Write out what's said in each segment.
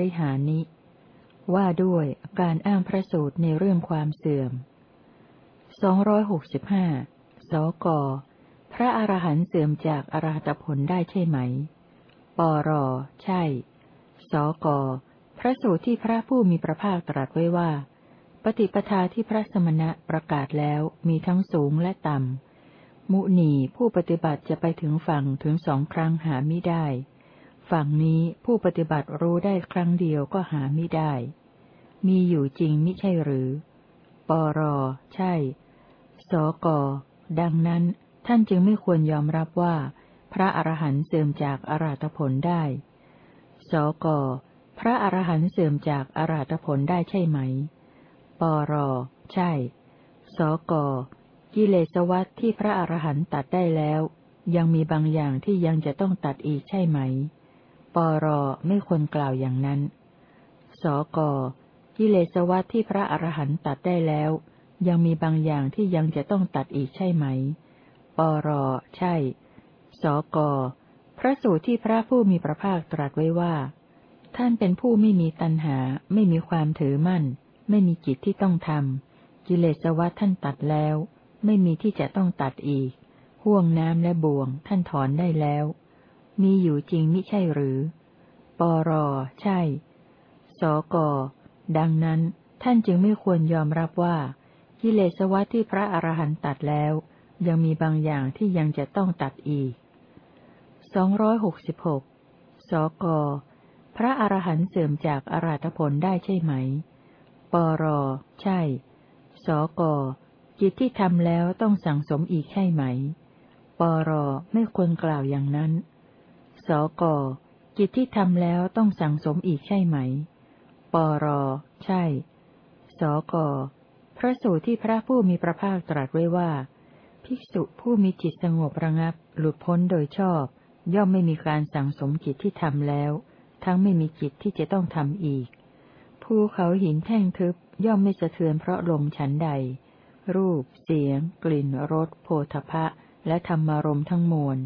ริหานิ ว่าด้วยการอ้างพระสูตรในเรื่องความเสื่อมสองร้อยหกสิบห้าสก พระอรหันต์เสื่อมจากอรหัตผลได้ใช่ไหม ปร ใช่ สก พระสูตรที่พระผู้มีพระภาคตรัสไว้ว่า ปฏิปทาที่พระสมณะประกาศแล้วมีทั้งสูงและต่ำ มุนีผู้ปฏิบัติจะไปถึงฝั่งถึงสองครั้งหาไม่ได้ ฝั่งนี้ผู้ปฏิบัติรู้ได้ครั้งเดียวก็หาไม่ได้ มีอยู่จริงมิใช่หรือ ปร ใช่ สก ดังนั้นท่านจึงไม่ควรยอมรับว่า พระอรหันต์เสื่อมจากอาราธผลได้ สก พระอรหันต์เสื่อมจากอาราธผลได้ใช่ไหม ปร ใช่ สก กิเลสวัตที่พระอรหันต์ตัดได้แล้ว ยังมีบางอย่างที่ยังจะต้องตัดอีกใช่ไหม ปรไม่ควรกล่าวอย่างนั้น สกกิเลสวัตที่พระอรหันต์ตัดได้แล้ว ยังมีบางอย่างที่ยังจะต้องตัดอีกใช่ไหม ปรใช่ สกพระสูตรที่พระผู้มีพระภาคตรัสไว้ว่า ท่านเป็นผู้ไม่มีตัณหา ไม่มีความถือมั่น ไม่มีจิตที่ต้องทำกิเลสวัฏท่านตัดแล้ว ไม่มีที่จะต้องตัดอีกห่วงน้ำและบ่วงท่านถอนได้แล้ว มีอยู่จริงมิใช่หรือ ปร ใช่ สก ดังนั้นท่านจึงไม่ควรยอมรับว่า กิเลสวัฏที่พระอรหันต์ตัดแล้ว ยังมีบางอย่างที่ยังจะต้องตัดอีกสองร้อยหกสิบหกสก พระอรหันต์เสื่อมจากอาราธผลได้ใช่ไหม ปร ใช่ สก จิตที่ทำแล้วต้องสั่งสมอีกใช่ไหม ปร ไม่ควรกล่าวอย่างนั้น สกจิตที่ทำแล้วต้องสั่งสมอีกใช่ไหม ปร ใช่ สก พระสูตรที่พระผู้มีพระภาคตรัสไว้ว่า ภิกษุผู้มีจิตสงบระงับ หลุดพ้นโดยชอบ ย่อมไม่มีการสั่งสมจิตที่ทำแล้ว ทั้งไม่มีจิตที่จะต้องทำอีก ภูเขาหินแท่งทึบย่อมไม่สะเทือนเพราะลมฉันใด รูป เสียง กลิ่น รสโพธพะและธรรมารมทั้งมวล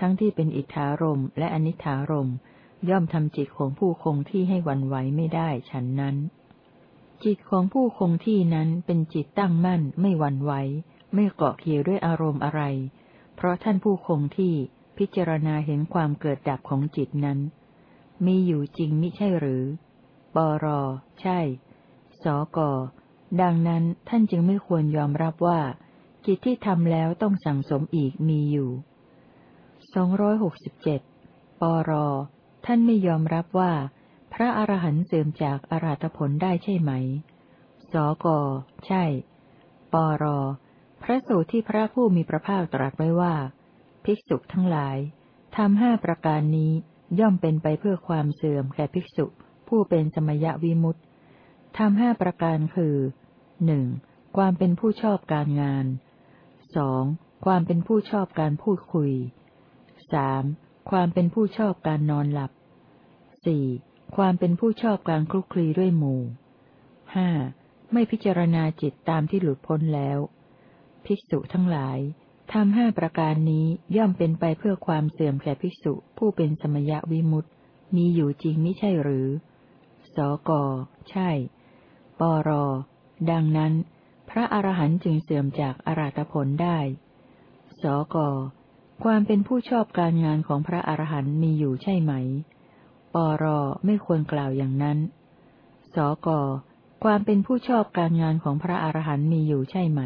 ทั้งที่เป็นอิทธารมและอนิธารมย่อมทำจิตของผู้คงที่ให้วันไหวไม่ได้ฉันนั้น จิตของผู้คงที่นั้นเป็นจิตตั้งมั่นไม่วันไหวไม่เกาะเกี่ยวด้วยอารมณ์อะไร เพราะท่านผู้คงที่พิจารณาเห็นความเกิดดับของจิตนั้น มีอยู่จริงมิใช่หรือ ปร ใช่ สก ดังนั้นท่านจึงไม่ควรยอมรับว่า จิตที่ทำแล้วต้องสั่งสมอีกมีอยู่ สองร้อยหกสิบเจ็ดปร ท่านไม่ยอมรับว่า พระอรหันต์เสื่อมจากอาราธผลได้ใช่ไหม สก ใช่ ปร พระสูตรที่พระผู้มีพระภาคตรัสไว้ว่า ภิกษุทั้งหลายทำห้าประการนี้ย่อมเป็นไปเพื่อความเสื่อมแก่ภิกษุ ผู้เป็นสมยวิมุตติทำห้าประการคือหนึ่งความเป็นผู้ชอบการงานสองความเป็นผู้ชอบการพูดคุย สามความเป็นผู้ชอบการนอนหลับสี่ความเป็นผู้ชอบการคลุกคลีด้วยหมู่ห้าไม่พิจารณาจิตตามที่หลุดพ้นแล้ว ภิกษุทั้งหลายทำห้าประการนี้ย่อมเป็นไปเพื่อความเสื่อมแก่ภิกษุผู้เป็นสมยะวิมุตติ มีอยู่จริงไม่ใช่หรือ สก ใช่ ปร ดังนั้น พระอรหันต์จึงเสื่อมจากอาราธผลได้ สก ความเป็นผู้ชอบการงานของพระอรหันต์มีอยู่ใช่ไหม ปรไม่ควรกล่าวอย่างนั้น สกความเป็นผู้ชอบการงานของพระอรหันต์มีอยู่ใช่ไหม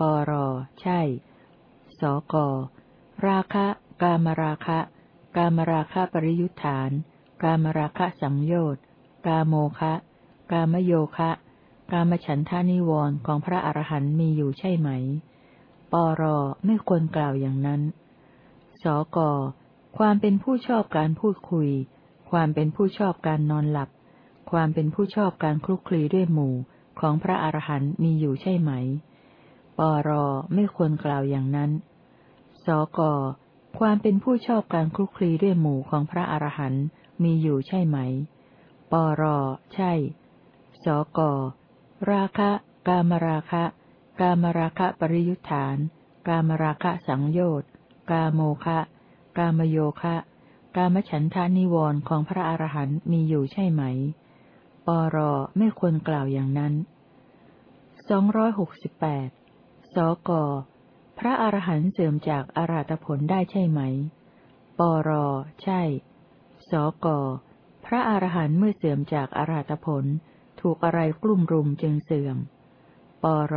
ปรใช่ สกราคะ กามราคะ กามราคะปริยุทธาน กามราคะสังโยชน์ กาโมคะ กามโยคะ กามฉันทานิวรณ์ของพระอรหันต์มีอยู่ใช่ไหม ปรไม่ควรกล่าวอย่างนั้น สก ความเป็นผู้ชอบการพูดคุย ความเป็นผู้ชอบการนอนหลับ ความเป็นผู้ชอบการคลุกคลีด้วยหมู่ของพระอรหันต์มีอยู่ใช่ไหม ปรไม่ควรกล่าวอย่างนั้น สก ความเป็นผู้ชอบการคลุกคลีด้วยหมู่ของพระอรหันต์มีอยู่ใช่ไหม ปรใช่ สก ราคะ กามราคะ กามราคะปริยุทธาน กามราคะสังโยชน์ กาโมคะ กามโยคะ กามฉันทานิวรณ์ของพระอรหันต์มีอยู่ใช่ไหม ปรไม่ควรกล่าวอย่างนั้นสองร้อยหกสิบแปดสก พระอรหันต์เสื่อมจากอาราธผลได้ใช่ไหม ปร ใช่ สก พระอรหันต์เมื่อเสื่อมจากอาราธผล ถูกอะไรกลุ่มรุมจึงเสื่อม ปร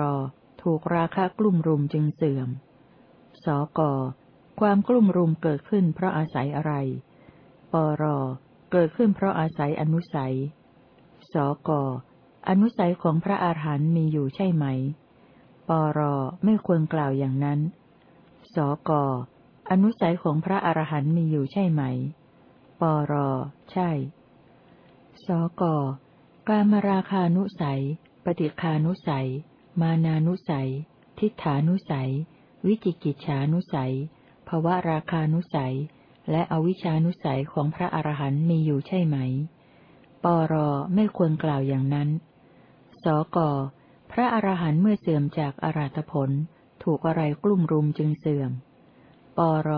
ถูกราคะกลุ่มรุมจึงเสื่อม สก ความกลุ่มรุมเกิดขึ้นเพราะอาศัยอะไร ปร เกิดขึ้นเพราะอาศัยอนุสัย สก อนุสัยของพระอาหารหันต์มีอยู่ใช่ไหม ปร ไม่ควรกล่าวอย่างนั้น สก อนุสัยของพระอรหันต์มีอยู่ใช่ไหม ปร ใช่ สก การมราคานุสัย ปฏิคานุสัย มานานุสัย ทิฏฐานุสัย วิจิกิจฉานุสัย ภวราคานุสัย และอวิชานุสัยของพระอรหันต์มีอยู่ใช่ไหม ปรไม่ควรกล่าวอย่างนั้น สกพระอรหันต์เมื่อเสื่อมจากอาราธผล ถูกอะไรกลุ่มรุมจึงเสื่อม ปร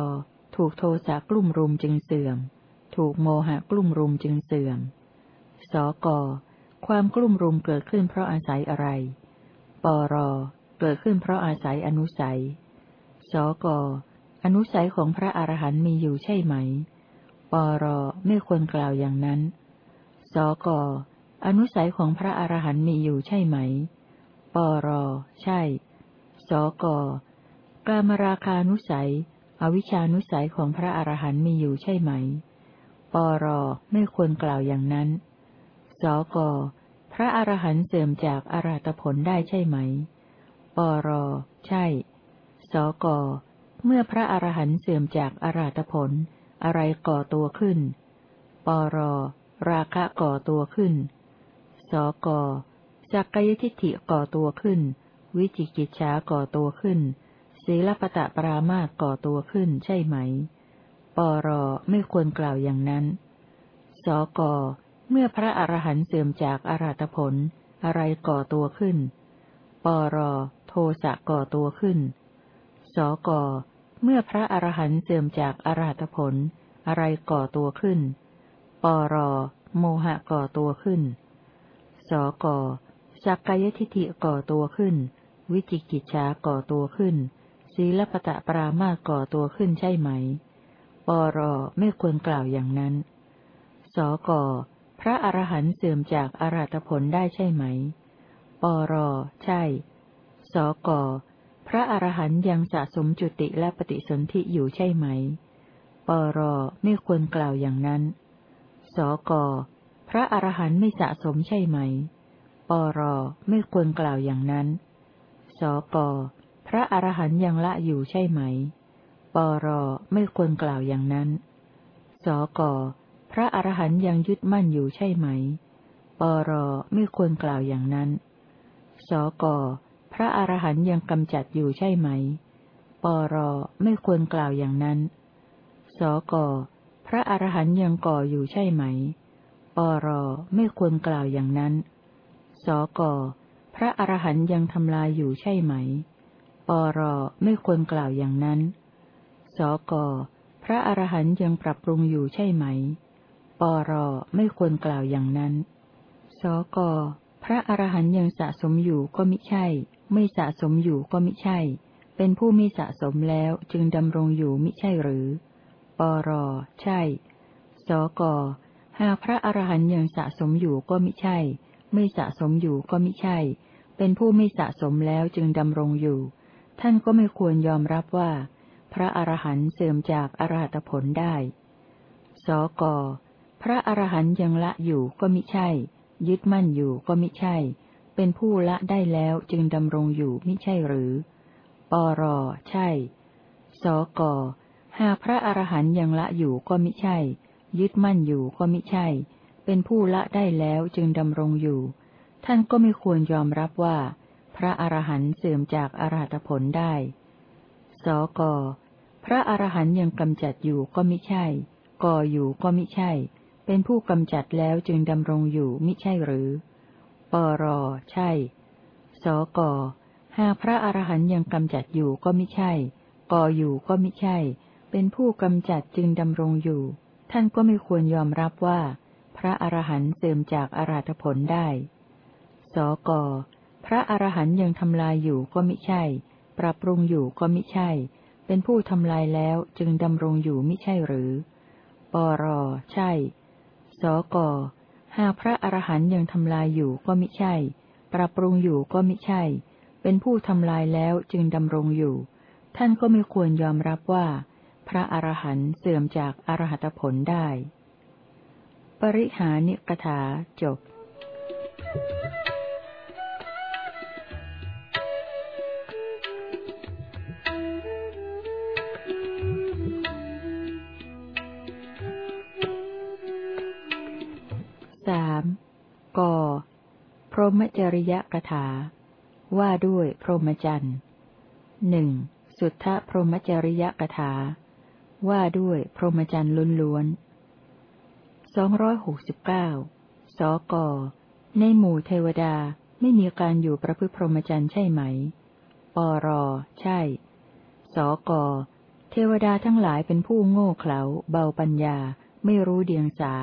ถูกโทสะกลุ่มรุมจึงเสื่อม ถูกโมหะกลุ่มรุมจึงเสื่อม สก ความกลุ่มรุมเกิดขึ้นเพราะอาศัยอะไร ปร เกิดขึ้นเพราะอาศัยอนุสัย สก อนุสัยของพระอรหันต์มีอยู่ใช่ไหม ปร ไม่ควรกล่าวอย่างนั้น สก อนุสัยของพระอรหันต์มีอยู่ใช่ไหม ปร ใช่ สก กามราคานุสัย อวิชานุสัยของพระอรหันต์มีอยู่ใช่ไหม ปร ไม่ควรกล่าวอย่างนั้น สก พระอรหันต์เสื่อมจากอาราธผลได้ใช่ไหม ปร ใช่ สก เมื่อพระอรหันต์เสื่อมจากอาราธผล อะไรก่อตัวขึ้น ปร ราคะก่อตัวขึ้น สก สักกายทิฏฐิก่อตัวขึ้น วิจิกิจฉาก่อตัวขึ้น ศีลปตะปรามาก่อตัวขึ้นใช่ไหม ปร ไม่ควรกล่าวอย่างนั้น สก เมื่อพระอรหันต์เสื่อมจากอาราธผล อะไรก่อตัวขึ้น ปร โทสะก่อตัวขึ้น สก เมื่อพระอรหันต์เสื่อมจากอาราธผล อะไรก่อตัวขึ้น ปร โมหะก่อตัวขึ้น สก สักกายทิฏฐิก่อตัวขึ้น วิจิกิจฉาก่อตัวขึ้น ศีลปตะปรามาก่อตัวขึ้นใช่ไหม ปร ไม่ควรกล่าวอย่างนั้น สก ระอรหันต์เสื่อมจากอาราธผลได้ใช่ไหม ปร ใช่ สก พระอรหันต์ยังสะสมจุติและปฏิสนธิอยู่ใช่ไหม ปร ไม่ควรกล่าวอย่างนั้น สก พระอรหันต์ไม่สะสมใช่ไหม ปร ไม่ควรกล่าวอย่างนั้น สก พระอรหันต์ยังละอยู่ใช่ไหม ปร ไม่ควรกล่าวอย่างนั้น สก พระอรหันยังยึดมั่นอยู่ใช่ไหม ปรไม่ควรกล่าวอย่างนั้น สกพระอรหันยังกำจัดอยู่ใช่ไหม ปรไม่ควรกล่าวอย่างนั้น สกพระอรหันยังก่ออยู่ใช่ไหม ปรไม่ควรกล่าวอย่างนั้น สกพระอรหันยังทำลายอยู่ใช่ไหม ปรไม่ควรกล่าวอย่างนั้น สกพระอรหันยังปรับปรุงอยู่ใช่ไหม ปรไม่ควรกล่าวอย่างนั้น สก พระอรหันต์ยังสะสมอยู่ก็มิใช่ ไม่สะสมอยู่ก็มิใช่ เป็นผู้มีสะสมแล้วจึงดำรงอยู่มิใช่หรือ ปร ใช่ สก หากพระอรหันต์ยังสะสมอยู่ก็มิใช่ ไม่สะสมอยู่ก็มิใช่ เป็นผู้ไม่สะสมแล้วจึงดำรงอยู่ ท่านก็ไม่ควรยอมรับว่า พระอรหันต์เสื่อมจากอรหัตผลได้ สก พระอรหันต์ยังละอยู่ก็มิใช่ ยึดมั่นอยู่ก็มิใช่ เป็นผู้ละได้แล้วจึงดำรงอยู่มิใช่หรือ ปรใช่ สก หากพระอรหันต์ยังละอยู่ก็มิใช่ ยึดมั่นอยู่ก็มิใช่ เป็นผู้ละได้แล้วจึงดำรงอยู่ ท่านก็ไม่ควรยอมรับว่า พระอรหันต์เสื่อมจากอรหัตผลได้ สก พระอรหันต์ยังกำจัดอยู่ก็มิใช่ ก่ออยู่ก็มิใช่ เป็นผู้กำจัดแล้วจึงดำรงอยู่มิใช่หรือ ปร ใช่ สก หากพระอรหันยังกำจัดอยู่ก็มิใช่ก่ออยู่ก็มิใช่ เป็นผู้กำจัดจึงดำรงอยู่ ท่านก็ไม่ควรยอมรับว่า พระอรหันเสื่อมจากอาราธผลได้ สก พระอรหันยังทำลายอยู่ก็มิใช่ ปรับปรุงอยู่ก็มิใช่ เป็นผู้ทำลายแล้วจึงดำรงอยู่มิใช่หรือ ปร ใช่ สก หากพระอรหันต์ยังทำลายอยู่ก็มิใช่ ปรับปรุงอยู่ก็มิใช่ เป็นผู้ทำลายแล้วจึงดำรงอยู่ ท่านก็ไม่ควรยอมรับว่า พระอรหันต์เสื่อมจากอรหัตผลได้ ปริหานิกถาจบส รหมจริยกถา ว่าด้วยพรหมจรรย์หนึ่งสุทธพรหมจริยกถา ว่าด้วยพรหมจรรย์ล้วนๆสองร้อยหกสิบเก้าสก ในหมู่เทวดาไม่มีการอยู่ประพฤติพรหมจรรย์ใช่ไหม ปร ใช่ สก เทวดาทั้งหลายเป็นผู้โง่เขลา เบาปัญญา ไม่รู้เดียงสา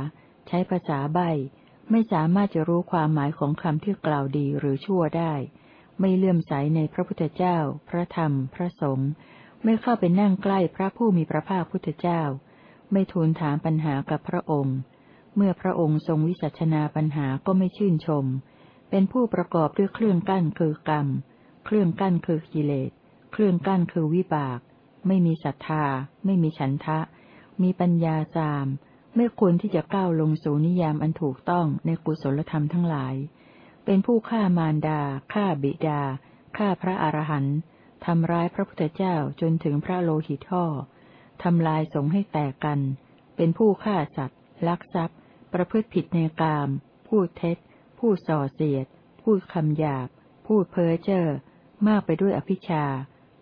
ใช้ภาษาใบ ไม่สามารถจะรู้ความหมายของคำที่กล่าวดีหรือชั่วได้ ไม่เลื่อมใสในพระพุทธเจ้า พระธรรม พระสงฆ์ไม่เข้าไปนั่งใกล้พระผู้มีพระภาคพุทธเจ้า ไม่ทูลถามปัญหากับพระองค์ เมื่อพระองค์ทรงวิสัชนาปัญหาก็ไม่ชื่นชม เป็นผู้ประกอบด้วยเครื่องกั้นคือกรรม เครื่องกั้นคือกิเลส เครื่องกั้นคือวิบาก ไม่มีศรัทธา ไม่มีฉันทะ มีปัญญาสาม ไม่ควรที่จะก้าวลงสู่นิยามอันถูกต้องในกุศลธรรมทั้งหลาย เป็นผู้ฆ่ามารดา ฆ่าบิดา ฆ่าพระอรหันต์ทำร้ายพระพุทธเจ้าจนถึงพระโลหิตท่อ ทำลายสงฆ์ให้แตกกัน เป็นผู้ฆ่าสัตว์ ลักทรัพย์ ประพฤติผิดในกาม พูดเท็จพูดส่อเสียด พูดคำหยาบ พูดเพ้อเจ้อ มากไปด้วยอภิชา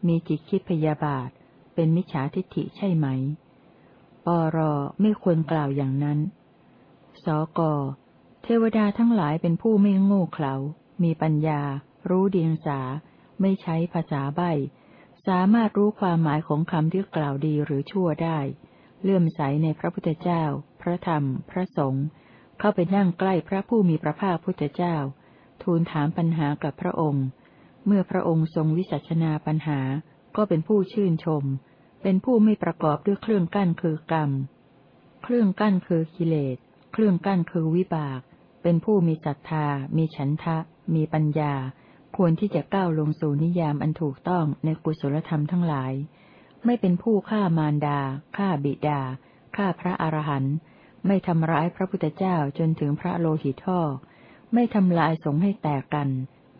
มีจิตคิดพยาบาท เป็นมิจฉาทิฏฐิใช่ไหม ปรไม่ควรกล่าวอย่างนั้น สก เทวดาทั้งหลายเป็นผู้ไม่โง่เขลา มีปัญญา รู้เดียงสา ไม่ใช้ภาษาใบ สามารถรู้ความหมายของคำที่กล่าวดีหรือชั่วได้ เลื่อมใสในพระพุทธเจ้า พระธรรม พระสงฆ์ เข้าไปนั่งใกล้พระผู้มีพระภาคพุทธเจ้า ทูลถามปัญหากับพระองค์ เมื่อพระองค์ทรงวิสัชนาปัญหา ก็เป็นผู้ชื่นชม เป็นผู้ไม่ประกอบด้วยเครื่องกั้นคือกรรม เครื่องกั้นคือกิเลส เครื่องกั้นคือวิบาก เป็นผู้มีศรัทธา มีฉันทะ มีปัญญา ควรที่จะก้าวลงสู่นิยามอันถูกต้องในกุศลธรรมทั้งหลาย ไม่เป็นผู้ฆ่ามารดา ฆ่าบิดา ฆ่าพระอรหันต์ ไม่ทำร้ายพระพุทธเจ้าจนถึงพระโลหิตท่อ ไม่ทำลายสงฆ์ให้แตกกัน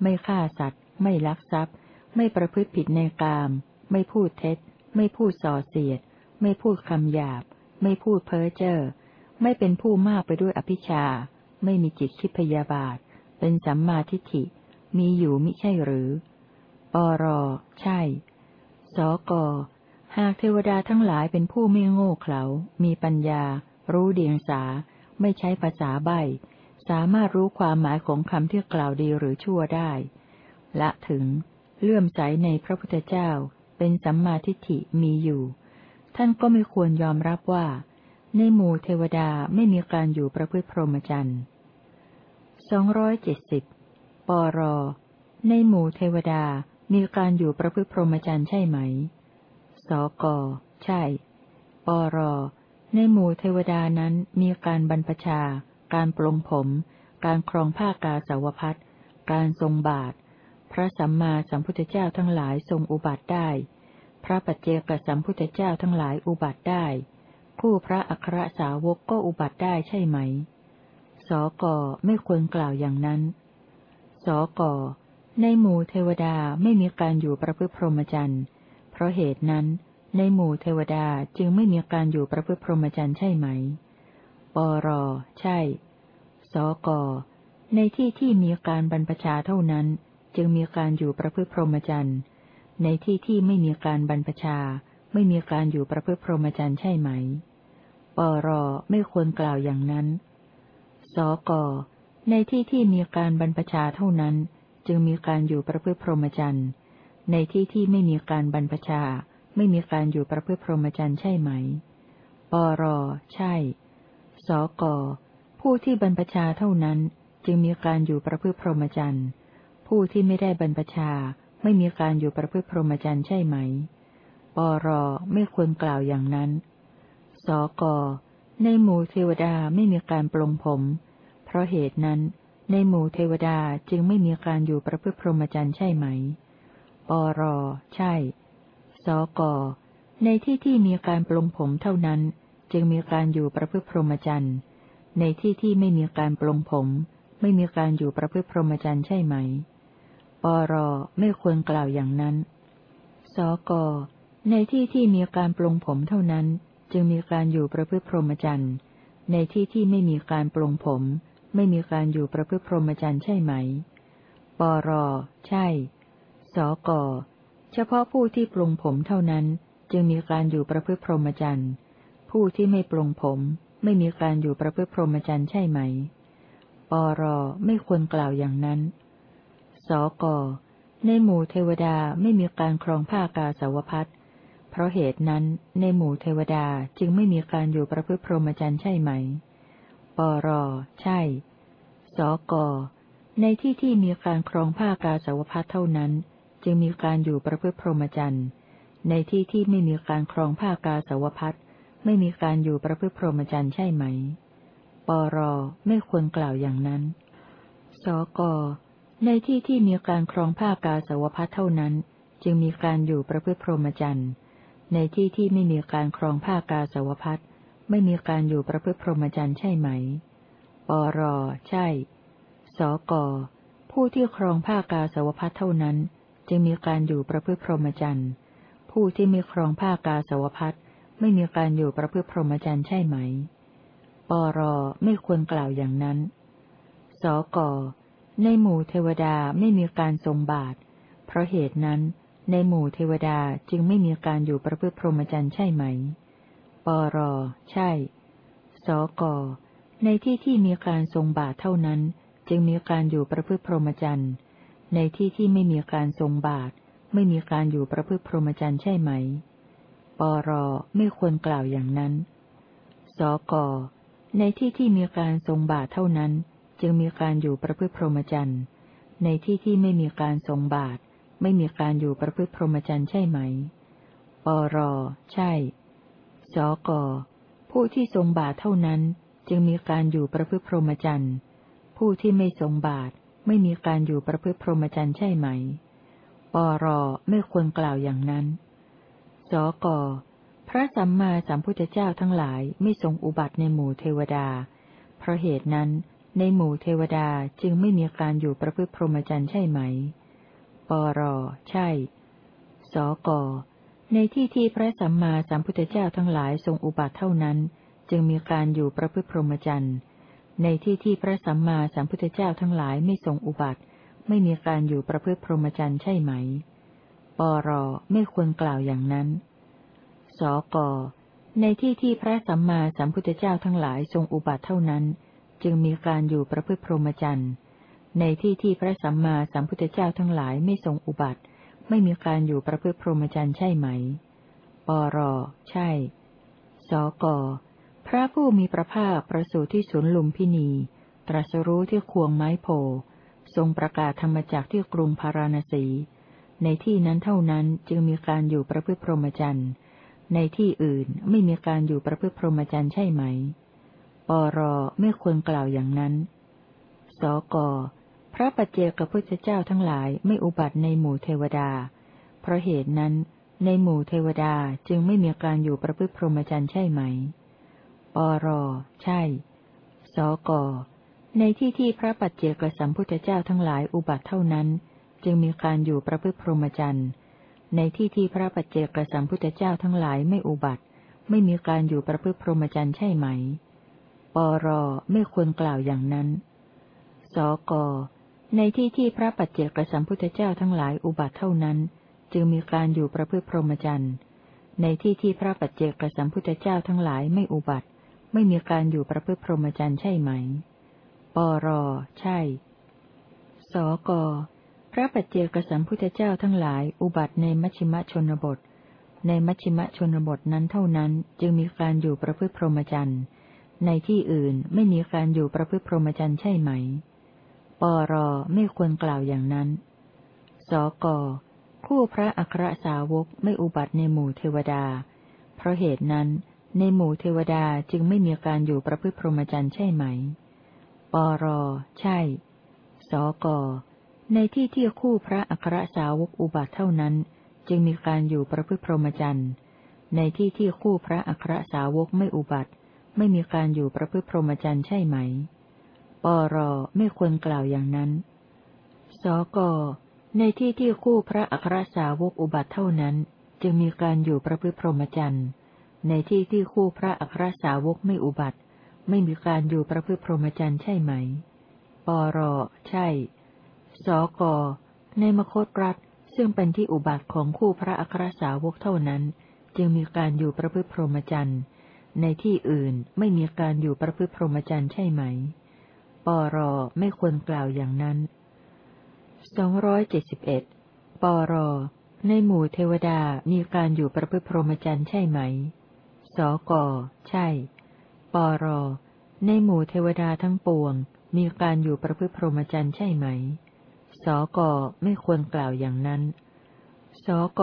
ไม่ฆ่าสัตว์ ไม่ลักทรัพย์ ไม่ประพฤติผิดในกาม ไม่พูดเท็จ ไม่พูดส่อเสียด ไม่พูดคำหยาบ ไม่พูดเพ้อเจ้อ ไม่เป็นผู้มากไปด้วยอภิชา ไม่มีจิตคิดพยาบาท เป็นสัมมาทิฏฐิ มีอยู่มิใช่หรือ ปร ใช่ สก หากเทวดาทั้งหลายเป็นผู้ไม่โง่เขลา มีปัญญา รู้เดียงสา ไม่ใช้ภาษาใบสามารถรู้ความหมายของคำที่กล่าวดีหรือชั่วได้ ละถึง เลื่อมใสในพระพุทธเจ้า เป็นสัมมาทิฏฐิมีอยู่ ท่านก็ไม่ควรยอมรับว่า ในหมู่เทวดาไม่มีการอยู่ประพฤติพรหมจรรย์สองร้อยเจ็ดสิบปร ในหมู่เทวดามีการอยู่ประพฤติพรหมจรรย์ใช่ไหม สก ใช่ ปร ในหมู่เทวดานั้นมีการบรรพชา การปลงผม การครองผ้ากาสาวพัดการทรงบาท พระสัมมาสัมพุทธเจ้าทั้งหลายทรงอุบัติได้ พระปัจเจกสัมพุทธเจ้าทั้งหลายอุบัติได้ คู่พระอัครสาวกก็อุบัติได้ใช่ไหม สกไม่ควรกล่าวอย่างนั้น สกในหมู่เทวดาไม่มีการอยู่ประพฤติพรหมจรรย์ เพราะเหตุนั้น ในหมู่เทวดาจึงไม่มีการอยู่ประพฤติพรหมจรรย์ใช่ไหม ปร ใช่ สก ในที่ที่มีการบรรพชาเท่านั้น จึงมีการอยู่ประพฤติพรหมจรรย์ ในที่ที่ไม่มีการบรรพชา ไม่มีการอยู่ประพฤติพรหมจรรย์ใช่ไหม ปรไม่ควรกล่าวอย่างนั้น สกในที่ที่มีการบรรพชาเท่านั้น จึงมีการอยู่ประพฤติพรหมจรรย์ ในที่ที่ไม่มีการบรรพชา ไม่มีการอยู่ประพฤติพรหมจรรย์ใช่ไหม ปรใช่ สกผู้ที่บรรพชาเท่านั้น จึงมีการอยู่ประพฤติพรหมจรรย์ ผู้ที่ไม่ได้บรรพชา ไม่มีการอยู่ประพฤติพรหมจรรย์ใช่ไหม ปรไม่ควรกล่าวอย่างนั้น สก ในหมู่เทวดาไม่มีการปลงผม เพราะเหตุนั้น ในหมู่เทวดาจึงไม่มีการอยู่ประพฤติพรหมจรรย์ใช่ไหม ปรใช่ สก ในที่ที่มีการปลงผมเท่านั้น จึงมีการอยู่ประพฤติพรหมจรรย์ ในที่ที่ไม่มีการปลงผม ไม่มีการอยู่ประพฤติพรหมจรรย์ใช่ไหม ปรไม่ควรกล่าวอย่างนั้น สก ในที่ที่มีการปลงผมเท่านั้น จึงมีการอยู่ประพฤติพรหมจรรย์ ในที่ที่ไม่มีการปลงผม ไม่มีการอยู่ประพฤติพรหมจรรย์ใช่ไหม ปร ใช่ สก เฉพาะผู้ที่ปลงผมเท่านั้น จึงมีการอยู่ประพฤติพรหมจรรย์ ผู้ที่ไม่ปลงผม ไม่มีการอยู่ประพฤติพรหมจรรย์ใช่ไหม ปร ไม่ควรกล่าวอย่างนั้น สก ในหมู่เทวดาไม่มีการครองผ้ากาสาวพัดเพราะเหตุนั้นในหมู่เทวดาจึงไม่มีการอยู่ประพฤติพรหมจรรย์ใช่ไหม ปร ใช่ สก ในที่ที่มีการครองผ้ากาสาวพัดเท่านั้น จึงมีการอยู่ประพฤติพรหมจรรย์ ในที่ที่ไม่มีการครองผ้ากาสาวพัดไม่มีการอยู่ประพฤติพรหมจรรย์ใช่ไหม ปร ไม่ควรกล่าวอย่างนั้น สก ในที่ที่มีการครองผ้ากาสาวพัดเท่านั้น จึงมีการอยู่ประพฤติพรหมจรรย์ ในที่ที่ไม่มีการครองผ้ากาสาวพัดไม่มีการอยู่ประพฤติพรหมจรรย์ใช่ไหม ปร ใช่ สก ผู้ที่ครองผ้ากาสาวพัดเท่านั้น จึงมีการอยู่ประพฤติพรหมจรรย์ ผู้ที่มีครองผ้ากาสาวพัดไม่มีการอยู่ประพฤติพรหมจรรย์ใช่ไหม ปร ไม่ควรกล่าวอย่างนั้น สก ในหมู่เทวดาไม่มีการทรงบาตรเพราะเหตุนั้น ในหมู่เทวดาจึงไม่มีการอยู่ประพฤติพรหมจรรย์ใช่ไหม ปร ใช่ สก ในที่ที่มีการทรงบาตรเท่านั้น จึงมีการอยู่ประพฤติพรหมจรรย์ ในที่ที่ไม่มีการทรงบาตรไม่มีการอยู่ประพฤติพรหมจรรย์ใช่ไหม ปร ไม่ควรกล่าวอย่างนั้น สก ในที่ที่มีการทรงบาตรเท่านั้น จึงมีการอยู่ประพฤติพรหมจรรย์ในที่ที่ไม่มีการทรงบาตรไม่มีการอยู่ประพฤติพรหมจรรย์ใช่ไหม ปร ใช่ สก ผู้ที่ทรงบาตเท่านั้น จึงมีการอยู่ประพฤติพรหมจรรย์ผู้ที่ไม่ทรงบาตรไม่มีการอยู่ประพฤติพรหมจรรย์ใช่ไหม ปร ไม่ควรกล่าวอย่างนั้น สก พระสัมมาสัมพุทธเจ้าทั้งหลายไม่ทรงอุบัติในหมู่เทวดา เพราะเหตุนั้น ในหมู่เทวดาจึงไม่มีการอยู่ประพฤติพรหมจรรย์ใช่ไหม ปร ใช่ สก ในที่ที่พระสัมมาสัมพุทธเจ้าทั้งหลายทรงอุบัติเท่านั้น จึงมีการอยู่ประพฤติพรหมจรรย์ ในที่ที่พระสัมมาสัมพุทธเจ้าทั้งหลายไม่ทรงอุบัติ ไม่มีการอยู่ประพฤติพรหมจรรย์ใช่ไหม ปร ไม่ควรกล่าวอย่างนั้น สก ในที่ที่พระสัมมาสัมพุทธเจ้าทั้งหลายทรงอุบัติเท่านั้น จึงมีการอยู่ประพฤติพรหมจรรย์ในที่ที่พระสัมมาสัมพุทธเจ้าทั้งหลายไม่ทรงอุบัติ ไม่มีการอยู่ประพฤติพรหมจรรย์ใช่ไหม ปร ใช่ สก พระผู้มีพระภาคประสูติที่สวนลุมพินี ตรัสรู้ที่ควงไม้โพ ทรงประกาศธรรมจักที่กรุงพาราณสี ในที่นั้นเท่านั้นจึงมีการอยู่ประพฤติพรหมจรรย์ ในที่อื่นไม่มีการอยู่ประพฤติพรหมจรรย์ใช่ไหม ปรไม่ควรกล่าวอย่างนั้น สก พระปัจเจกพุทธเจ้าทั้งหลายไม่อุบัติในหมู่เทวดา เพราะเหตุนั้นในหมู่เทวดาจึงไม่มีการอยู่ประพฤติพรหมจรรย์ใช่ไหม ปร ใช่ สก ในที่ที่พระปัจเจกสัมพุทธเจ้าทั้งหลายอุบัติเท่านั้น จึงมีการอยู่ประพฤติพรหมจรรย์ ในที่ที่พระปัจเจกสัมพุทธเจ้าทั้งหลายไม่อุบัติ ไม่มีการอยู่ประพฤติพรหมจรรย์ใช่ไหม ปรไม่ควรกล่าวอย่างนั้น สก ในที่ที่พระปัจเจกสัมพุทธเจ้าทั้งหลายอุบัติเท่านั้น จึงมีการอยู่ประพฤติพรหมจรรย์ในที่ที่พระปัจเจกสัมพุทธเจ้าทั้งหลายไม่อุบัติ ไม่มีการอยู่ประพฤติพรหมจรรย์ใช่ไหม ปร ใช่ สก พระปัจเจกสัมพุทธเจ้าทั้งหลายอุบัติในมัชฌิมชนบท ในมัชชิมชนบทนั้นเท่านั้น จึงมีการอยู่ประพฤติพรหมจรรย์ ในที่อื่นไม่มีการอยู่ประพฤติพรหมจรรย์ใช่ไหม ปรไม่ควรกล่าวอย่างนั้น สกคู่พระอัครสาวกไม่อุบัติในหมู่เทวดา เพราะเหตุนั้น ในหมู่เทวดาจึงไม่มีการอยู่ประพฤติพรหมจรรย์ใช่ไหม ปรใช่ สกในที่ที่คู่พระอัครสาวกอุบัติเท่านั้น จึงมีการอยู่ประพฤติพรหมจรรย์ ในที่ที่คู่พระอัครสาวกไม่อุบัติ ไม่มีการอยู่ประพฤติพรหมจรรย์ใช่ไหม ปรไม่ควรกล่าวอย่างนั้น สก ในที่ที่คู่พระอัครสาวกอุบัติเท่านั้น จึงมีการอยู่ประพฤติพรหมจรรย์ ในที่ที่คู่พระอัครสาวกไม่อุบัติ ไม่มีการอยู่ประพฤติพรหมจรรย์ใช่ไหม ปรใช่ สก ในมคตรัฐซึ่งเป็นที่อุบัติของคู่พระอัครสาวกเท่านั้น จึงมีการอยู่ประพฤติพรหมจรรย์ ในที่อื่นไม่มีการอยู่ประพฤติพรหมจรรย์ใช่ไหม ปรไม่ควรกล่าวอย่างนั้นสองร้อยเจ็ดสิบเอ็ดปร ในหมู่เทวดามีการอยู่ประพฤติพรหมจรรย์ใช่ไหม สก ใช่ ปร ในหมู่เทวดาทั้งปวง มีการอยู่ประพฤติพรหมจรรย์ใช่ไหม สก ไม่ควรกล่าวอย่างนั้น สก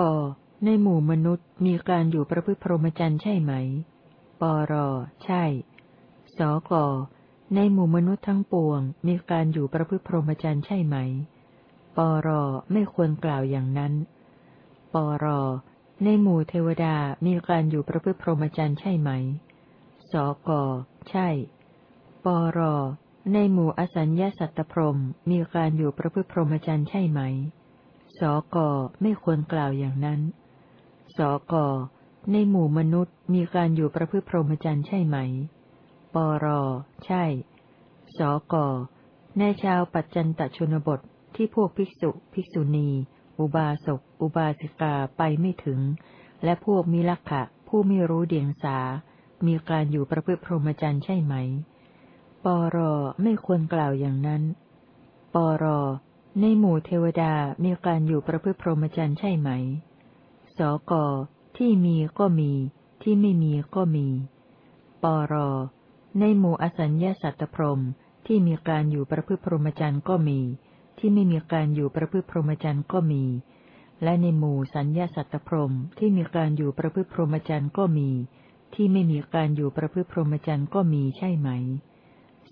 ในหมู่มนุษย์มีการอยู่ประพฤติพรหมจรรย์ใช่ไหม ปร ใช่ สก ในหมู่มนุษย์ทั้งปวง มีการอยู่ประพฤติพรหมจรรย์ใช่ไหม ปร ไม่ควรกล่าวอย่างนั้น ปร ในหมู่เทวดา มีการอยู่ประพฤติพรหมจรรย์ใช่ไหม สก ใช่ ปร ในหมู่อสัญญาสัตตพรมมีการอยู่ประพฤติพรหมจรรย์ใช่ไหม สก ไม่ควรกล่าวอย่างนั้น สก ในหมู่มนุษย์มีการอยู่ประพฤติพรหมจรรย์ใช่ไหม ปร ใช่ สก ในชาวปัจจันตชนบทที่พวกภิกษุ ภิกษุณี อุบาสก อุบาสิกาไปไม่ถึง และพวกมิลักขะ ผู้ไม่รู้เดียงสา มีการอยู่ประพฤติพรหมจรรย์ใช่ไหม ปร ไม่ควรกล่าวอย่างนั้น ปร ในหมู่เทวดามีการอยู่ประพฤติพรหมจรรย์ใช่ไหม สก ที่มีก็มี ที่ไม่มีก็มี ปร ในหมู่อสัญญาสัตตพรมที่มีการอยู่ประพฤติพรหมจรรย์ก็มี ที่ไม่มีการอยู่ประพฤติพรหมจรรย์ก็มี และในหมู่สัญญาสัตตพรมที่มีการอยู่ประพฤติพรหมจรรย์ก็มี ที่ไม่มีการอยู่ประพฤติพรหมจรรย์ก็มีใช่ไหม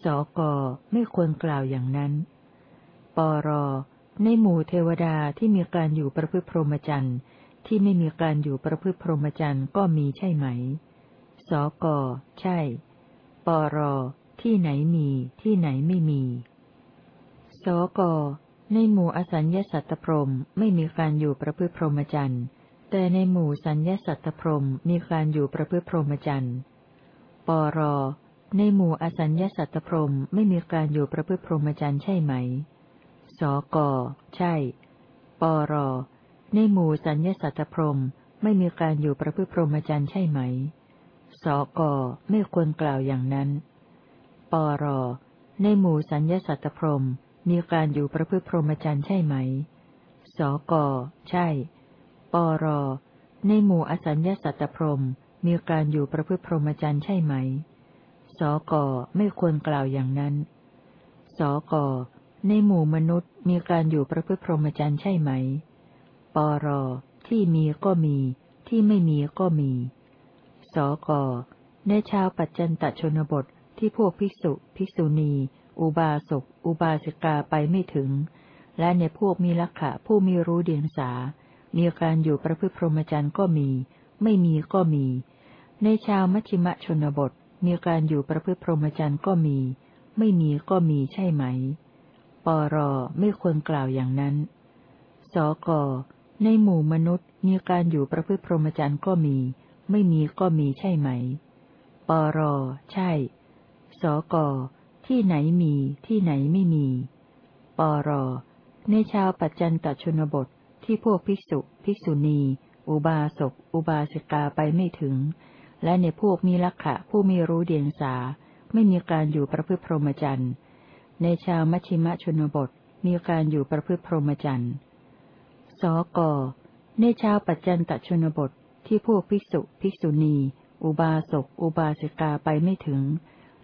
สก ไม่ควรกล่าวอย่างนั้น ปร ในหมู่เทวดาที่มีการอยู่ประพฤติพรหมจรรย์ ที่ไม่มีการอยู่ประพฤติพรหมจรรย์ก็มีใช่ไหม สก ใช่ ปร ที่ไหนมีที่ไหนไม่มี สก ในหมู่อสัญญาสัตตพรมไม่มีการอยู่ประพฤติพรหมจรรย์ แต่ในหมู่สัญญาสัตตพรมมีการอยู่ประพฤติพรหมจรรย์ ปร ในหมู่อสัญญาสัตตพรมไม่มีการอยู่ประพฤติพรหมจรรย์ใช่ไหม สก ใช่ ปร ในหมู่สัญญาสัตตพรมไม่มีการอยู่ประพฤติพรหมจรรย์ใช่ไหม สกไม่ควรกล่าวอย่างนั้น ปร ในหมู่สัญญาสัตตพรมมีการอยู่ประพฤติพรหมจรรย์ใช่ไหม สกใช่ ปร ในหมู่อสัญญาสัตตพรมมีการอยู่ประพฤติพรหมจรรย์ใช่ไหม สกไม่ควรกล่าวอย่างนั้น สกในหมู่มนุษย์มีการอยู่ประพฤติพรหมจรรย์ใช่ไหม ปร ที่มีก็มี ที่ไม่มีก็มี สก ในชาวปัจจันตชนบทที่พวกภิกษุ ภิกษุณี อุบาสก อุบาสิกาไปไม่ถึง และในพวกมีลักขะผู้มีรู้เดียงสา มีการอยู่ประพฤติพรหมจรรย์ก็มี ไม่มีก็มี ในชาวมัชฌิมชนบท มีการอยู่ประพฤติพรหมจรรย์ก็มี ไม่มีก็มีใช่ไหม ปร ไม่ควรกล่าวอย่างนั้น สก ในหมู่มนุษย์มีการอยู่ประพฤติพรหมจรรย์ก็มี ไม่มีก็มีใช่ไหม ปร ใช่ สก ที่ไหนมีที่ไหนไม่มี ปร ในชาวปัจจันตชนบทที่พวกภิกษุ ภิกษุณี อุบาสก อุบาสิกาไปไม่ถึง และในพวกมีลักขะผู้มีรู้เดียงสา ไม่มีการอยู่ประพฤติพรหมจรรย์ ในชาวมัชชิมชนบทมีการอยู่ประพฤติพรหมจรรย์ สก ในชาวปัจจันตชนบทที่พวกภิกษุภิกษุณี อุบาสก อุบาสิกาไปไม่ถึง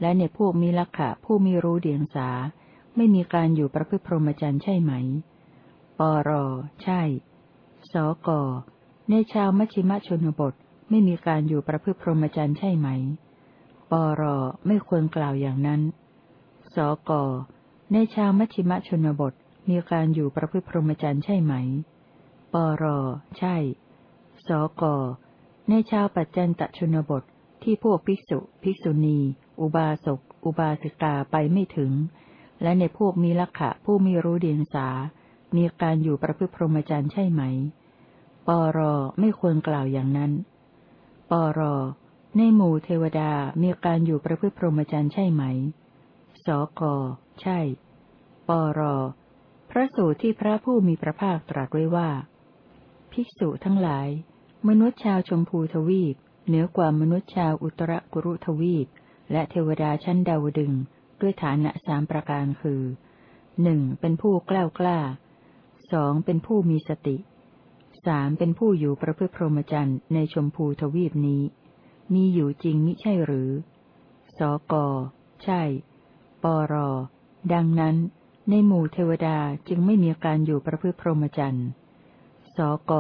และในพวกมีลักขะผู้มีรู้เดียงสา ไม่มีการอยู่ประพฤติพรหมจรรย์ใช่ไหม ปร ใช่ สก ในชาวมัชชิมชนบทไม่มีการอยู่ประพฤติพรหมจรรย์ใช่ไหม ปร ไม่ควรกล่าวอย่างนั้น สก ในชาวมัชชิมชนบทมีการอยู่ประพฤติพรหมจรรย์ใช่ไหม ปร ใช่ สก ในชาวปัจจันตชนบทที่พวกภิกษุ ภิกษุณี อุบาสก อุบาสิกาไปไม่ถึง และในพวกมีลักขะผู้มีรู้เดียงสา มีการอยู่ประพฤติพรหมจรรย์ใช่ไหม ปร ไม่ควรกล่าวอย่างนั้น ปร ในหมู่เทวดามีการอยู่ประพฤติพรหมจรรย์ใช่ไหม สก ใช่ ปร พระสูตรที่พระผู้มีพระภาคตรัสไว้ว่า ภิกษุทั้งหลาย มนุษย์ชาวชมพูทวีป เหนือกว่ามนุษย์ชาวอุตรกุรุทวีป และเทวดาชั้นดาวดึง ด้วยฐานะสามประการคือหนึ่งเป็นผู้กล้ากล้าสองเป็นผู้มีสติสามเป็นผู้อยู่ประพฤติพรหมจรรย์ในชมพูทวีปนี้ มีอยู่จริงมิใช่หรือ สก ใช่ ปร ดังนั้น ในหมู่เทวดาจึงไม่มีการอยู่ประพฤติพรหมจรรย์ ก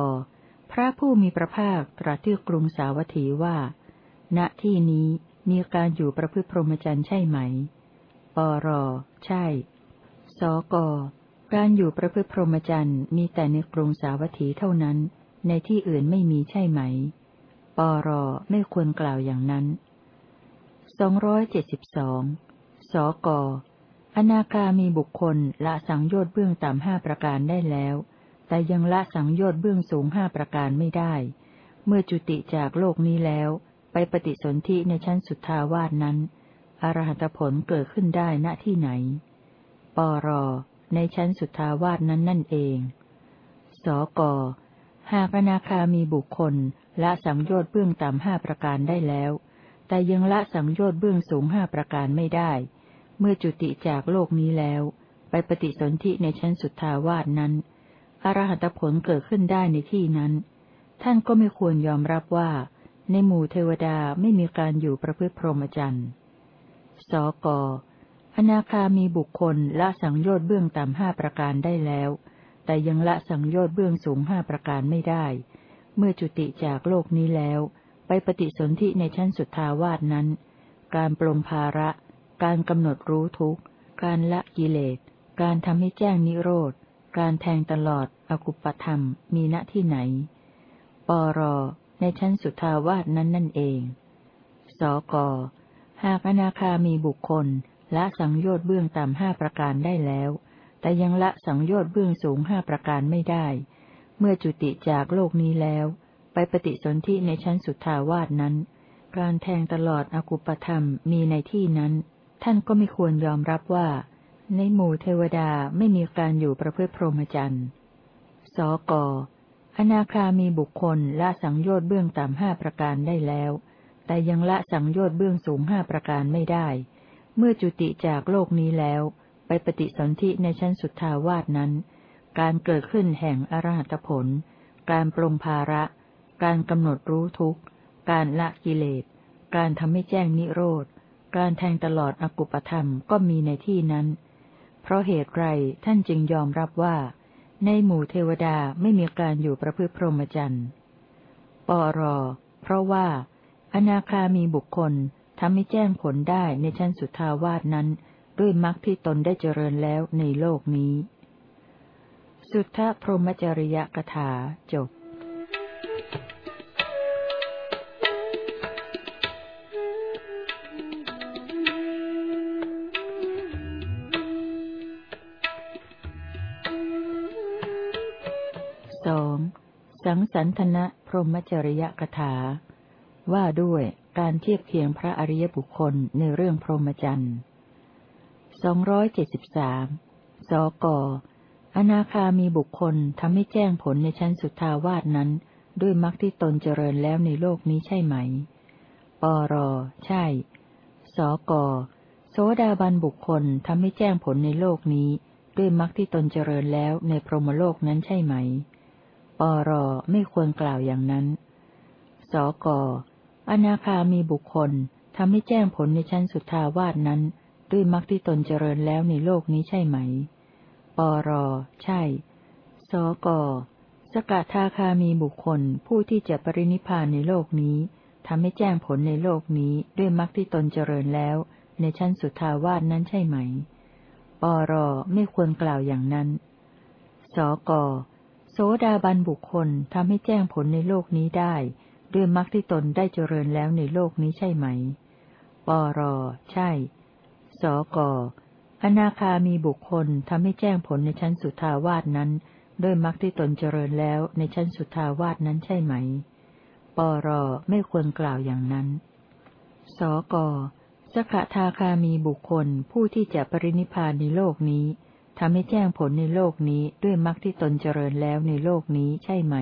พระผู้มีพระภาคตรัสที่กรุงสาวัตถีว่า ณ ที่นี้มีการอยู่ประพฤติพรหมจรรย์ใช่ไหม ปร ใช่ สก การอยู่ประพฤติพรหมจรรย์มีแต่ในกรุงสาวัตถีเท่านั้น ในที่อื่นไม่มีใช่ไหม ปร ไม่ควรกล่าวอย่างนั้นสองร้อยเจ็ดสิบสองสกอนาคามีบุคคลละสังโยชน์เบื้องต่ำห้าประการได้แล้ว แต่ยังละสังโยชน์เบื้องสูงห้าประการไม่ได้ เมื่อจุติจากโลกนี้แล้ว ไปปฏิสนธิในชั้นสุทธาวาสนั้น อรหัตผลเกิดขึ้นได้ณที่ไหน ปร ในชั้นสุทธาวาสนั้นนั่นเอง สก หากอนาคามีบุคคลละสังโยชน์เบื้องต่ำห้าประการได้แล้ว แต่ยังละสังโยชน์เบื้องสูงห้าประการไม่ได้ เมื่อจุติจากโลกนี้แล้ว ไปปฏิสนธิในชั้นสุทธาวาสนั้น อรหัตผลเกิดขึ้นได้ในที่นั้น ท่านก็ไม่ควรยอมรับว่า ในหมู่เทวดาไม่มีการอยู่ประพฤติพรหมจรรย์ สก อนาคามีบุคคลละสังโยชน์เบื้องต่ำห้าประการได้แล้ว แต่ยังละสังโยชน์เบื้องสูงห้าประการไม่ได้ เมื่อจุติจากโลกนี้แล้ว ไปปฏิสนธิในชั้นสุทาวาสนั้น การปลงภาระ การกำหนดรู้ทุกข์ การละกิเลส การทำให้แจ้งนิโรธ การแทงตลอด อกุปธรรม มีณที่ไหน ปร ในชั้นสุทธาวาสนั้นนั่นเอง สก หากอนาคามีบุคคลละสังโยชน์เบื้องต่ำห้าประการได้แล้ว แต่ยังละสังโยชน์เบื้องสูงห้าประการไม่ได้ เมื่อจุติจากโลกนี้แล้ว ไปปฏิสนธิในชั้นสุทธาวาสนั้น การแทงตลอดอกุปธรรมมีในที่นั้น ท่านก็ไม่ควรยอมรับว่า ในหมู่เทวดาไม่มีการอยู่ประพฤติพรหมจรรย์สกอนาคามีบุคคลละสังโยชน์เบื้องต่ำห้าประการได้แล้ว แต่ยังละสังโยชน์เบื้องสูงห้าประการไม่ได้ เมื่อจุติจากโลกนี้แล้ว ไปปฏิสนธิในชั้นสุทธาวาสนั้น การเกิดขึ้นแห่งอรหัตผล การปรงภาระ การกำหนดรู้ทุกข์ การละกิเลส การทำให้แจ้งนิโรธ การแทงตลอดอกุปธรรมก็มีในที่นั้น เพราะเหตุไรท่านจึงยอมรับว่า ในหมู่เทวดาไม่มีการอยู่ประพฤติพรหมจรรย์ปรเพราะว่า อนาคามีบุคคลทำให้แจ้งผลได้ในชั้นสุทาวาสนั้น ด้วยมรรคที่ตนได้เจริญแล้วในโลกนี้ สุทธพรหมจริยกถาจบ สันทนะพรหมจริยกถา ว่าด้วยการเทียบเคียงพระอริยบุคคลในเรื่องพรหมจรรย์สองร้อยเจ็ดสิบสามสก อนาคามีบุคคลทำให้แจ้งผลในชั้นสุทธาวาสนั้น ด้วยมรรคที่ตนเจริญแล้วในโลกนี้ใช่ไหม ปร ใช่ สก โสดาบันบุคคลทำให้แจ้งผลในโลกนี้ ด้วยมรรคที่ตนเจริญแล้วในพรหมโลกนั้นใช่ไหม ปรไม่ควรกล่าวอย่างนั้น สก อนาคามีบุคคลทำให้แจ้งผลในชั้นสุทาวาสนั้น ด้วยมรรคที่ตนเจริญแล้วในโลกนี้ใช่ไหม ปร ใช่ สก สกทาคามีบุคคลผู้ที่จะปรินิพานในโลกนี้ทำให้แจ้งผลในโลกนี้ด้วยมรรคที่ตนเจริญแล้วในชั้นสุทาวาสนั้นใช่ไหม ปร ไม่ควรกล่าวอย่างนั้น สก โสดาบันบุคคลทำให้แจ้งผลในโลกนี้ได้ ด้วยมรรคที่ตนได้เจริญแล้วในโลกนี้ใช่ไหม ปร ใช่ สก อนาคามีบุคคลทำให้แจ้งผลในชั้นสุทาวาสนั้น ด้วยมรรคที่ตนเจริญแล้วในชั้นสุทาวาสนั้นใช่ไหม ปร ไม่ควรกล่าวอย่างนั้น สก สกทาคามีบุคคลผู้ที่จะปรินิพานในโลกนี้ ทำให้แจ้งผลในโลกนี้ด้วยมรรคที่ตนเจริญแล้วในโลกนี้ใช่ไหม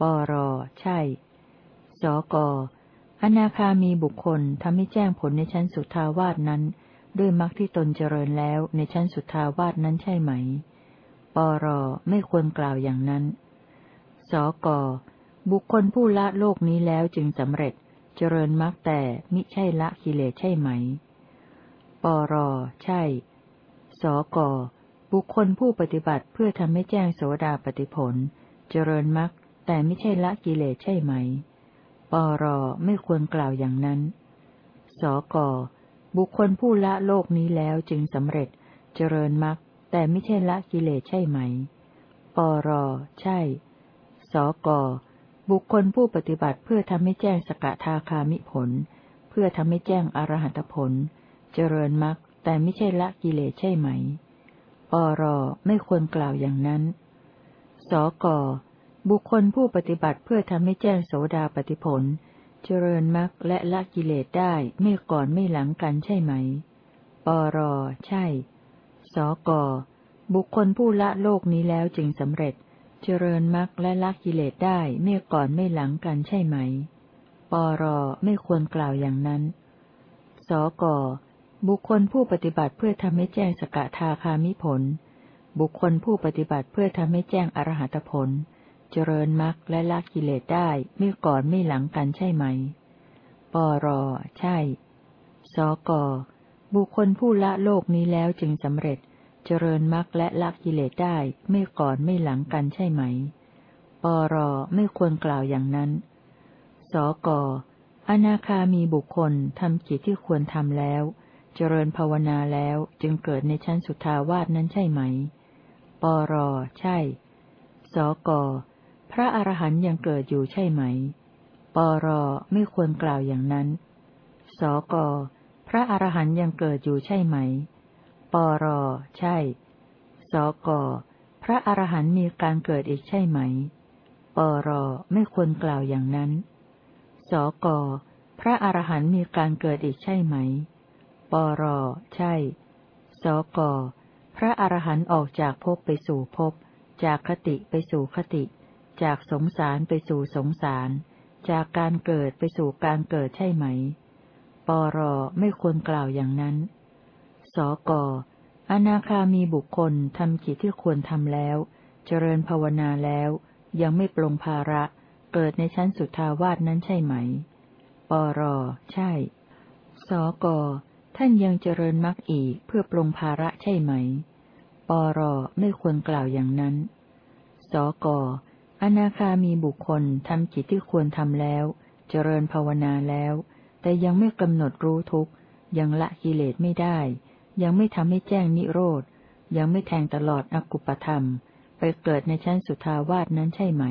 ปร ใช่ สก อนาคามีบุคคลทำให้แจ้งผลในชั้นสุทาวาสนั้น ด้วยมรรคที่ตนเจริญแล้วในชั้นสุทาวาสนั้นใช่ไหม ปร ไม่ควรกล่าวอย่างนั้น สก บุคคลผู้ละโลกนี้แล้วจึงสำเร็จ เจริญมรรคแต่มิใช่ละกิเลสใช่ไหม ปร ใช่ สก บุคคลผู้ปฏิบัติเพื่อทำให้แจ้งโสดาปฏิผล เจริญมรรคแต่ไม่ใช่ละกิเลสใช่ไหม ปรไม่ควรกล่าวอย่างนั้น สก บุคคลผู้ละโลกนี้แล้วจึงสำเร็จ เจริญมรรคแต่ไม่ใช่ละกิเลสใช่ไหม ปรใช่ สก บุคคลผู้ปฏิบัติเพื่อทำให้แจ้งสกทาคามิผล เพื่อทำให้แจ้งอรหัตผล เจริญมรรค แต่ไม่ใช่ละกิเลสใช่ไหม ปรไม่ควรกล่าวอย่างนั้น สกบุคคลผู้ปฏิบัติเพื่อทำให้แจ้งโสดาปฏิผล เจริญมรรคและละกิเลสได้ไม่ก่อนไม่หลังกันใช่ไหม ปรใช่ สกบุคคลผู้ละโลกนี้แล้วจึงสำเร็จ เจริญมรรคและละกิเลสได้ไม่ก่อนไม่หลังกันใช่ไหม ปรไม่ควรกล่าวอย่างนั้น สก บุคคลผู้ปฏิบัติเพื่อทำให้แจ้งสกทาคามิผล บุคคลผู้ปฏิบัติเพื่อทำให้แจ้งอรหัตผล เจริญมรรคและละกิเลสได้ไม่ก่อนไม่หลังกันใช่ไหม ปร ใช่ สก บุคคลผู้ละโลกนี้แล้วจึงสำเร็จ เจริญมรรคและละกิเลสได้ไม่ก่อนไม่หลังกันใช่ไหม ปร ไม่ควรกล่าวอย่างนั้น สก อนาคามีบุคคลทำกิจที่ควรทำแล้ว เจริญภาวนาแล้วจึงเกิดในชั้นสุทาวาสนั้นใช่ไหม ปรใช่ สก พระอรหันยังเกิดอยู่ใช่ไหม ปรไม่ควรกล่าวอย่างนั้น สก พระอรหันยังเกิดอยู่ใช่ไหม ปรใช่ สก พระอรหันต์มีการเกิดอีกใช่ไหม ปรไม่ควรกล่าวอย่างนั้น สก พระอรหันต์มีการเกิดอีกใช่ไหม ปร ใช่ สก พระอรหันต์ออกจากภพไปสู่ภพ จากคติไปสู่คติ จากสงสารไปสู่สงสาร จากการเกิดไปสู่การเกิดใช่ไหม ปร ไม่ควรกล่าวอย่างนั้น สก อนาคามีบุคคลทำกิจที่ควรทำแล้ว เจริญภาวนาแล้ว ยังไม่ปลงภาระ เกิดในชั้นสุทาวาสนั้นใช่ไหม ปร ใช่ สก ท่านยังเจริญมรรคอีกเพื่อปลงภาระใช่ไหม ปรไม่ควรกล่าวอย่างนั้น สกอนาคามีบุคคลทำกิจที่ควรทำแล้ว เจริญภาวนาแล้ว แต่ยังไม่กำหนดรู้ทุกยังละกิเลสไม่ได้ ยังไม่ทำให้แจ้งนิโรธ ยังไม่แทงตลอดอกุปธรรม ไปเกิดในชั้นสุทาวาสนั้นใช่ไหม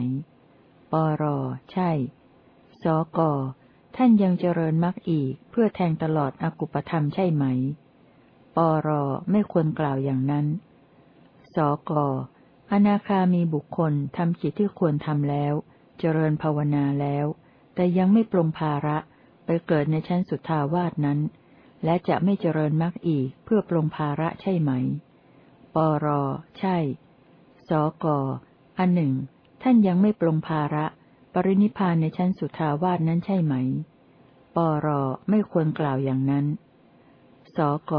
ปรใช่ สก ท่านยังเจริญมรรคอีกเพื่อแทงตลอดอกุปธรรมใช่ไหม ปรไม่ควรกล่าวอย่างนั้น สกอนาคามีบุคคลทำกิจที่ควรทำแล้ว เจริญภาวนาแล้ว แต่ยังไม่ปรงภาระไปเกิดในชั้นสุทาวาสนั้น และจะไม่เจริญมรรคอีกเพื่อปรงภาระใช่ไหม ปรใช่ สกอันหนึ่ง ท่านยังไม่ปรงภาระ ปรินิพานในชั้นสุทาวาสนั้นใช่ไหม ปรไม่ควรกล่าวอย่างนั้น สก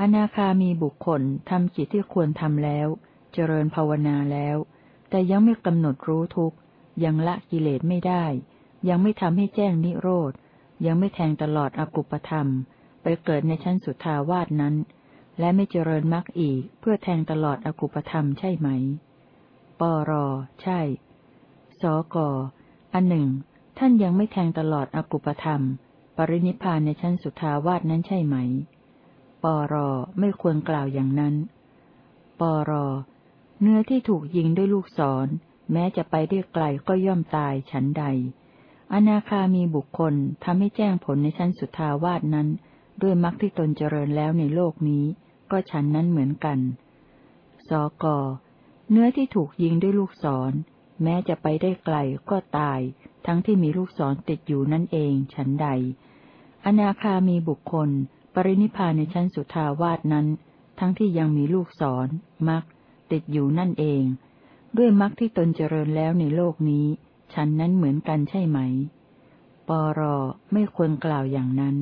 อนาคามีบุคคลทำกิจที่ควรทำแล้ว เจริญภาวนาแล้ว แต่ยังไม่กำหนดรู้ทุกยังละกิเลสไม่ได้ ยังไม่ทำให้แจ้งนิโรธ ยังไม่แทงตลอดอกุปธรรม ไปเกิดในชั้นสุทาวาสนั้น และไม่เจริญมรรคอีกเพื่อแทงตลอดอกุปธรรมใช่ไหม ปรใช่ สก อันหนึ่ง ท่านยังไม่แทงตลอดอกุปธรรม ปรินิพานในชั้นสุทาวาสนั้นใช่ไหม ปรไม่ควรกล่าวอย่างนั้น ปรเนื้อที่ถูกยิงด้วยลูกศร แม้จะไปได้ไกลก็ย่อมตายฉันใด อนาคามีบุคคลทำให้แจ้งผลในชั้นสุทาวาสนั้น ด้วยมรรคที่ตนเจริญแล้วในโลกนี้ ก็ฉันนั้นเหมือนกัน สก เนื้อที่ถูกยิงด้วยลูกศร แม้จะไปได้ไกลก็ตาย ทั้งที่มีลูกศรติดอยู่นั่นเองฉันใด อนาคามีบุคคล ปรินิพานในชั้นสุทาวาสนั้น ทั้งที่ยังมีลูกศรมรรคติดอยู่นั่นเอง ด้วยมรรคที่ตนเจริญแล้วในโลกนี้ ฉันนั้นเหมือนกันใช่ไหม ปรไม่ควรกล่าวอย่างนั้น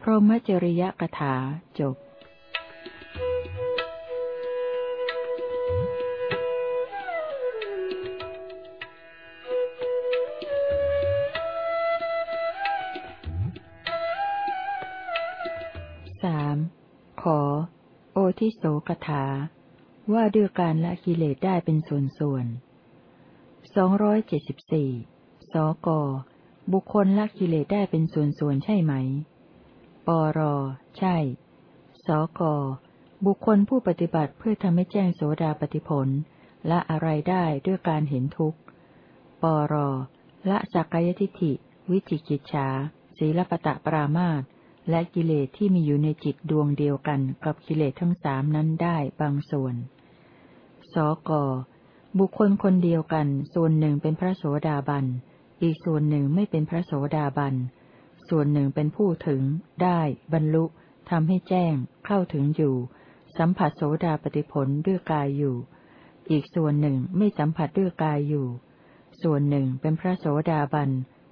พรหมจริยกถาจบ โอทิโสกถา ว่าด้วยการละกิเลสได้เป็นส่วนส่วนสองร้อยเจ็ดสิบสี่สก บุคคลละกิเลสได้เป็นส่วนส่วนใช่ไหม ปร ใช่ สก บุคคลผู้ปฏิบัติเพื่อทำให้แจ้งโสดาปฏิผลละอะไรได้ด้วยการเห็นทุกข์ ปร ละสักกายทิฏฐิ วิจิกิจฉาศีลปตะปรามาต และกิเลสที่มีอยู่ในจิตดวงเดียวกันกับกิเลสทั้งสามนั้นได้บางส่วน สก บุคคลคนเดียวกัน ส่วนหนึ่งเป็นพระโสดาบัน อีกส่วนหนึ่งไม่เป็นพระโสดาบัน ส่วนหนึ่งเป็นผู้ถึง ได้ บรรลุทำให้แจ้ง เข้าถึงอยู่ สัมผัสโสดาปฏิผลด้วยกายอยู่ อีกส่วนหนึ่งไม่สัมผัสด้วยกายอยู่ ส่วนหนึ่งเป็นพระโสดาบัน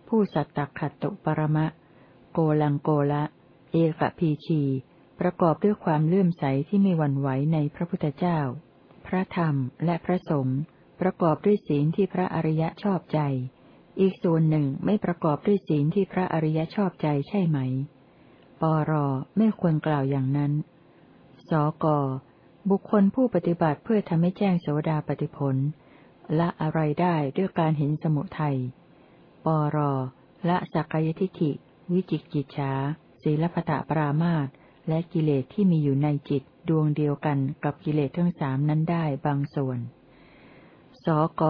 ผู้สัตตขัตตุปรมะ โกลังโกละ เอกพีชี ประกอบด้วยความเลื่อมใสที่ไม่หวั่นไหวในพระพุทธเจ้า พระธรรมและพระสงฆ์ประกอบด้วยศีลที่พระอริยะชอบใจ อีกส่วนหนึ่งไม่ประกอบด้วยศีลที่พระอริยะชอบใจใช่ไหม ปรไม่ควรกล่าวอย่างนั้น สก บุคคลผู้ปฏิบัติเพื่อทำให้แจ้งโสดาปฏิผลละอะไรได้ด้วยการเห็นสมุทัย ปรละสักกายทิฏฐิ วิจิกิจฉา ศีลพัตปรามาตและกิเลสที่มีอยู่ในจิตดวงเดียวกันกับกิเลสทั้งสามนั้นได้บางส่วน สก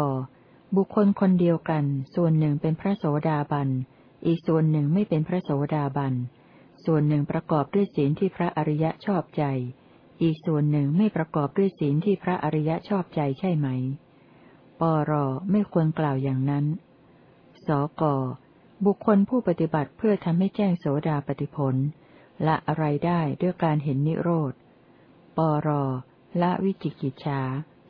บุคคลคนเดียวกัน ส่วนหนึ่งเป็นพระโสดาบัน อีกส่วนหนึ่งไม่เป็นพระโสดาบัน ส่วนหนึ่งประกอบด้วยศีลที่พระอริยะชอบใจ อีกส่วนหนึ่งไม่ประกอบด้วยศีลที่พระอริยะชอบใจใช่ไหม ปรไม่ควรกล่าวอย่างนั้น สก บุคคลผู้ปฏิบัติเพื่อทำให้แจ้งโสดาปฏิผลละอะไรได้ด้วยการเห็นนิโรธ ปรละวิจิกิจฉา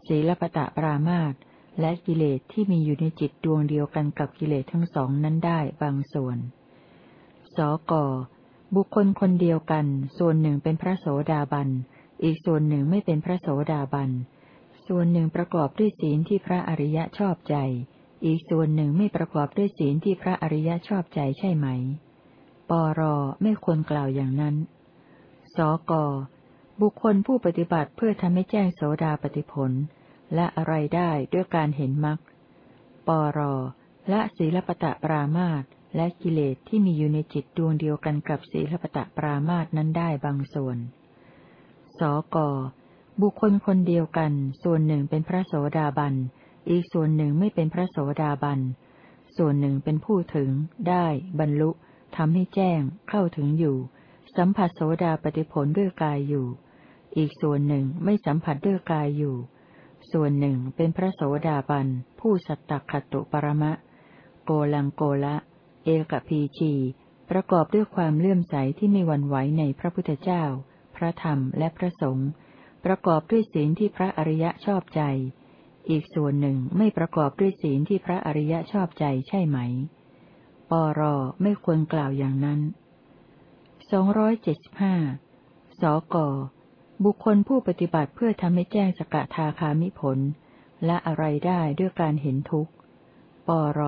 ศีลปตะปรามาตและกิเลสที่มีอยู่ในจิตดวงเดียวกันกับกิเลสทั้งสองนั้นได้บางส่วน สก บุคคลคนเดียวกัน ส่วนหนึ่งเป็นพระโสดาบัน อีกส่วนหนึ่งไม่เป็นพระโสดาบัน ส่วนหนึ่งประกอบด้วยศีลที่พระอริยะชอบใจ อีกส่วนหนึ่งไม่ประกอบด้วยศีลที่พระอริยะชอบใจใช่ไหม ปรไม่ควรกล่าวอย่างนั้น สก บุคคลผู้ปฏิบัติเพื่อทำให้แจ้งโสดาปฏิผล และอะไรได้ด้วยการเห็นมรรค ปรและศีลปตะปรามาตและกิเลสที่มีอยู่ในจิตดวงเดียวกันกับศีลปตะปรามาตนั้นได้บางส่วน สก บุคคลคนเดียวกัน ส่วนหนึ่งเป็นพระโสดาบัน อีกส่วนหนึ่งไม่เป็นพระโสดาบัน ส่วนหนึ่งเป็นผู้ถึง ได้ บรรลุทำให้แจ้ง เข้าถึงอยู่ สัมผัสโสดาปฏิผลด้วยกายอยู่ อีกส่วนหนึ่งไม่สัมผัสด้วยกายอยู่ ส่วนหนึ่งเป็นพระโสดาบัน ผู้สัตตขตุปรมะ โกลังโกละ เอกพีชี ประกอบด้วยความเลื่อมใสที่ไม่หวั่นไหวในพระพุทธเจ้า พระธรรมและพระสงฆ์ ประกอบด้วยศีลที่พระอริยะชอบใจ อีกส่วนหนึ่งไม่ประกอบด้วยศีลที่พระอริยะชอบใจใช่ไหม ปรไม่ควรกล่าวอย่างนั้นสองร้อยเจ็ดสิบห้าสก บุคคลผู้ปฏิบัติเพื่อทำให้แจ้งสกทาคามิผล และอะไรได้ด้วยการเห็นทุกข์ ปร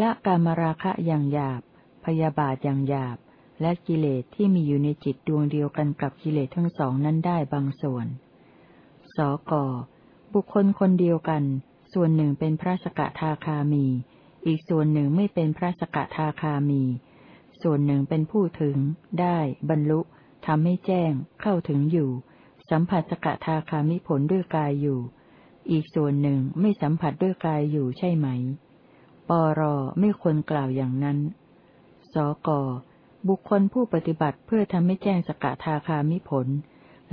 ละกามราคะอย่างหยาบ พยาบาทอย่างหยาบ และกิเลสที่มีอยู่ในจิตดวงเดียวกันกับกิเลสทั้งสองนั้นได้บางส่วน สก บุคคลคนเดียวกัน ส่วนหนึ่งเป็นพระสกทาคามี อีกส่วนหนึ่งไม่เป็นพระสกทาคามี ส่วนหนึ่งเป็นผู้ถึง ได้ บรรลุทำให้แจ้ง เข้าถึงอยู่ สัมผัสสกทาคามิผลด้วยกายอยู่ อีกส่วนหนึ่งไม่สัมผัสด้วยกายอยู่ใช่ไหม ปรไม่ควรกล่าวอย่างนั้น สกบุคคลผู้ปฏิบัติเพื่อทำให้แจ้งสกทาคามิผล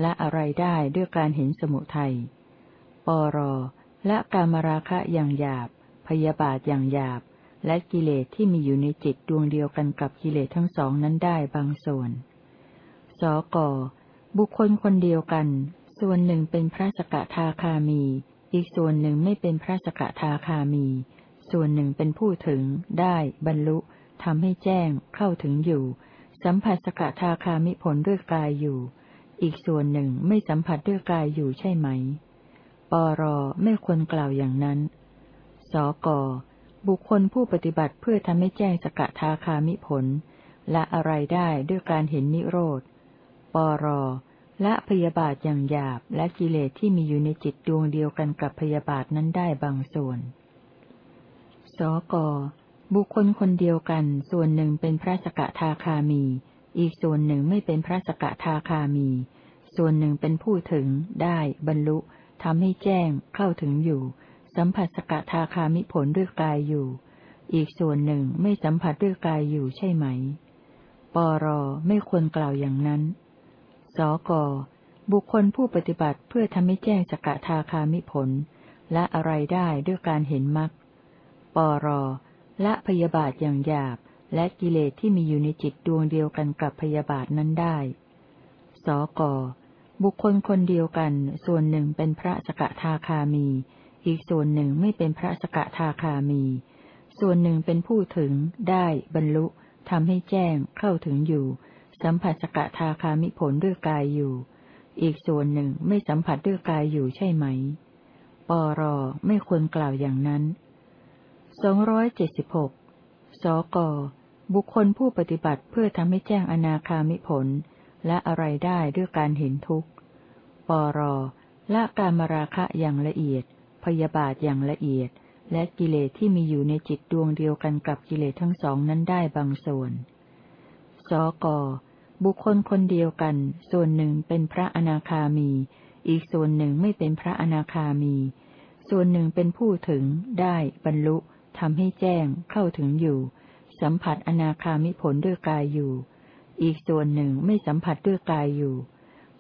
และอะไรได้ด้วยการเห็นสมุทัย ปรและกามราคะอย่างหยาบ พยาบาทอย่างหยาบ และกิเลสที่มีอยู่ในจิตดวงเดียวกันกับกิเลสทั้งสองนั้นได้บางส่วน สก บุคคลคนเดียวกัน ส่วนหนึ่งเป็นพระสกทาคามี อีกส่วนหนึ่งไม่เป็นพระสกทาคามี ส่วนหนึ่งเป็นผู้ถึง ได้ บรรลุทำให้แจ้ง เข้าถึงอยู่ สัมผัสสกทาคามิผลด้วยกายอยู่ อีกส่วนหนึ่งไม่สัมผัสด้วยกายอยู่ใช่ไหม ปรไม่ควรกล่าวอย่างนั้น สก บุคคลผู้ปฏิบัติเพื่อทำให้แจ้งสกทาคามิผล และอะไรได้ด้วยการเห็นนิโรธ ปรและพยาบาทอย่างหยาบและกิเลสที่มีอยู่ในจิตดวงเดียวกันกับพยาบาทนั้นได้บางส่วน สก บุคคลคนเดียวกันส่วนหนึ่งเป็นพระสกทาคามี อีกส่วนหนึ่งไม่เป็นพระสกทาคามี ส่วนหนึ่งเป็นผู้ถึงได้บรรลุ ทำให้แจ้งเข้าถึงอยู่ สัมผัสสกทาคามิผลด้วยกายอยู่ อีกส่วนหนึ่งไม่สัมผัสด้วยกายอยู่ใช่ไหม ปรไม่ควรกล่าวอย่างนั้น สกบุคคลผู้ปฏิบัติเพื่อทำให้แจ้งสกทาคามิผล และอะไรได้ด้วยการเห็นมรรคปรละพยาบาทอย่างหยาบและกิเลสที่มีอยู่ในจิตดวงเดียวกันกับพยาบาทนั้นได้ สก บุคคลคนเดียวกัน ส่วนหนึ่งเป็นพระสกทาคามี อีกส่วนหนึ่งไม่เป็นพระสกทาคามี ส่วนหนึ่งเป็นผู้ถึง ได้ บรรลุทำให้แจ้ง เข้าถึงอยู่ สัมผัสสกทาคามิผลด้วยกายอยู่ อีกส่วนหนึ่งไม่สัมผัสด้วยกายอยู่ใช่ไหม ปรไม่ควรกล่าวอย่างนั้นสองร้อยเจ็ดสิบหกสกบุคคลผู้ปฏิบัติเพื่อทำให้แจ้งอนาคามิผล และอะไรได้ด้วยการเห็นทุกข์ ปรละการมราคะอย่างละเอียด พยาบาทอย่างละเอียด และกิเลสที่มีอยู่ในจิตดวงเดียวกันกับกิเลสทั้งสองนั้นได้บางส่วน สก บุคคลคนเดียวกัน ส่วนหนึ่งเป็นพระอนาคามี อีกส่วนหนึ่งไม่เป็นพระอนาคามี ส่วนหนึ่งเป็นผู้ถึง ได้ บรรลุทำให้แจ้ง เข้าถึงอยู่ สัมผัสอนาคามิผลด้วยกายอยู่ อีกส่วนหนึ่งไม่สัมผัสด้วยกายอยู่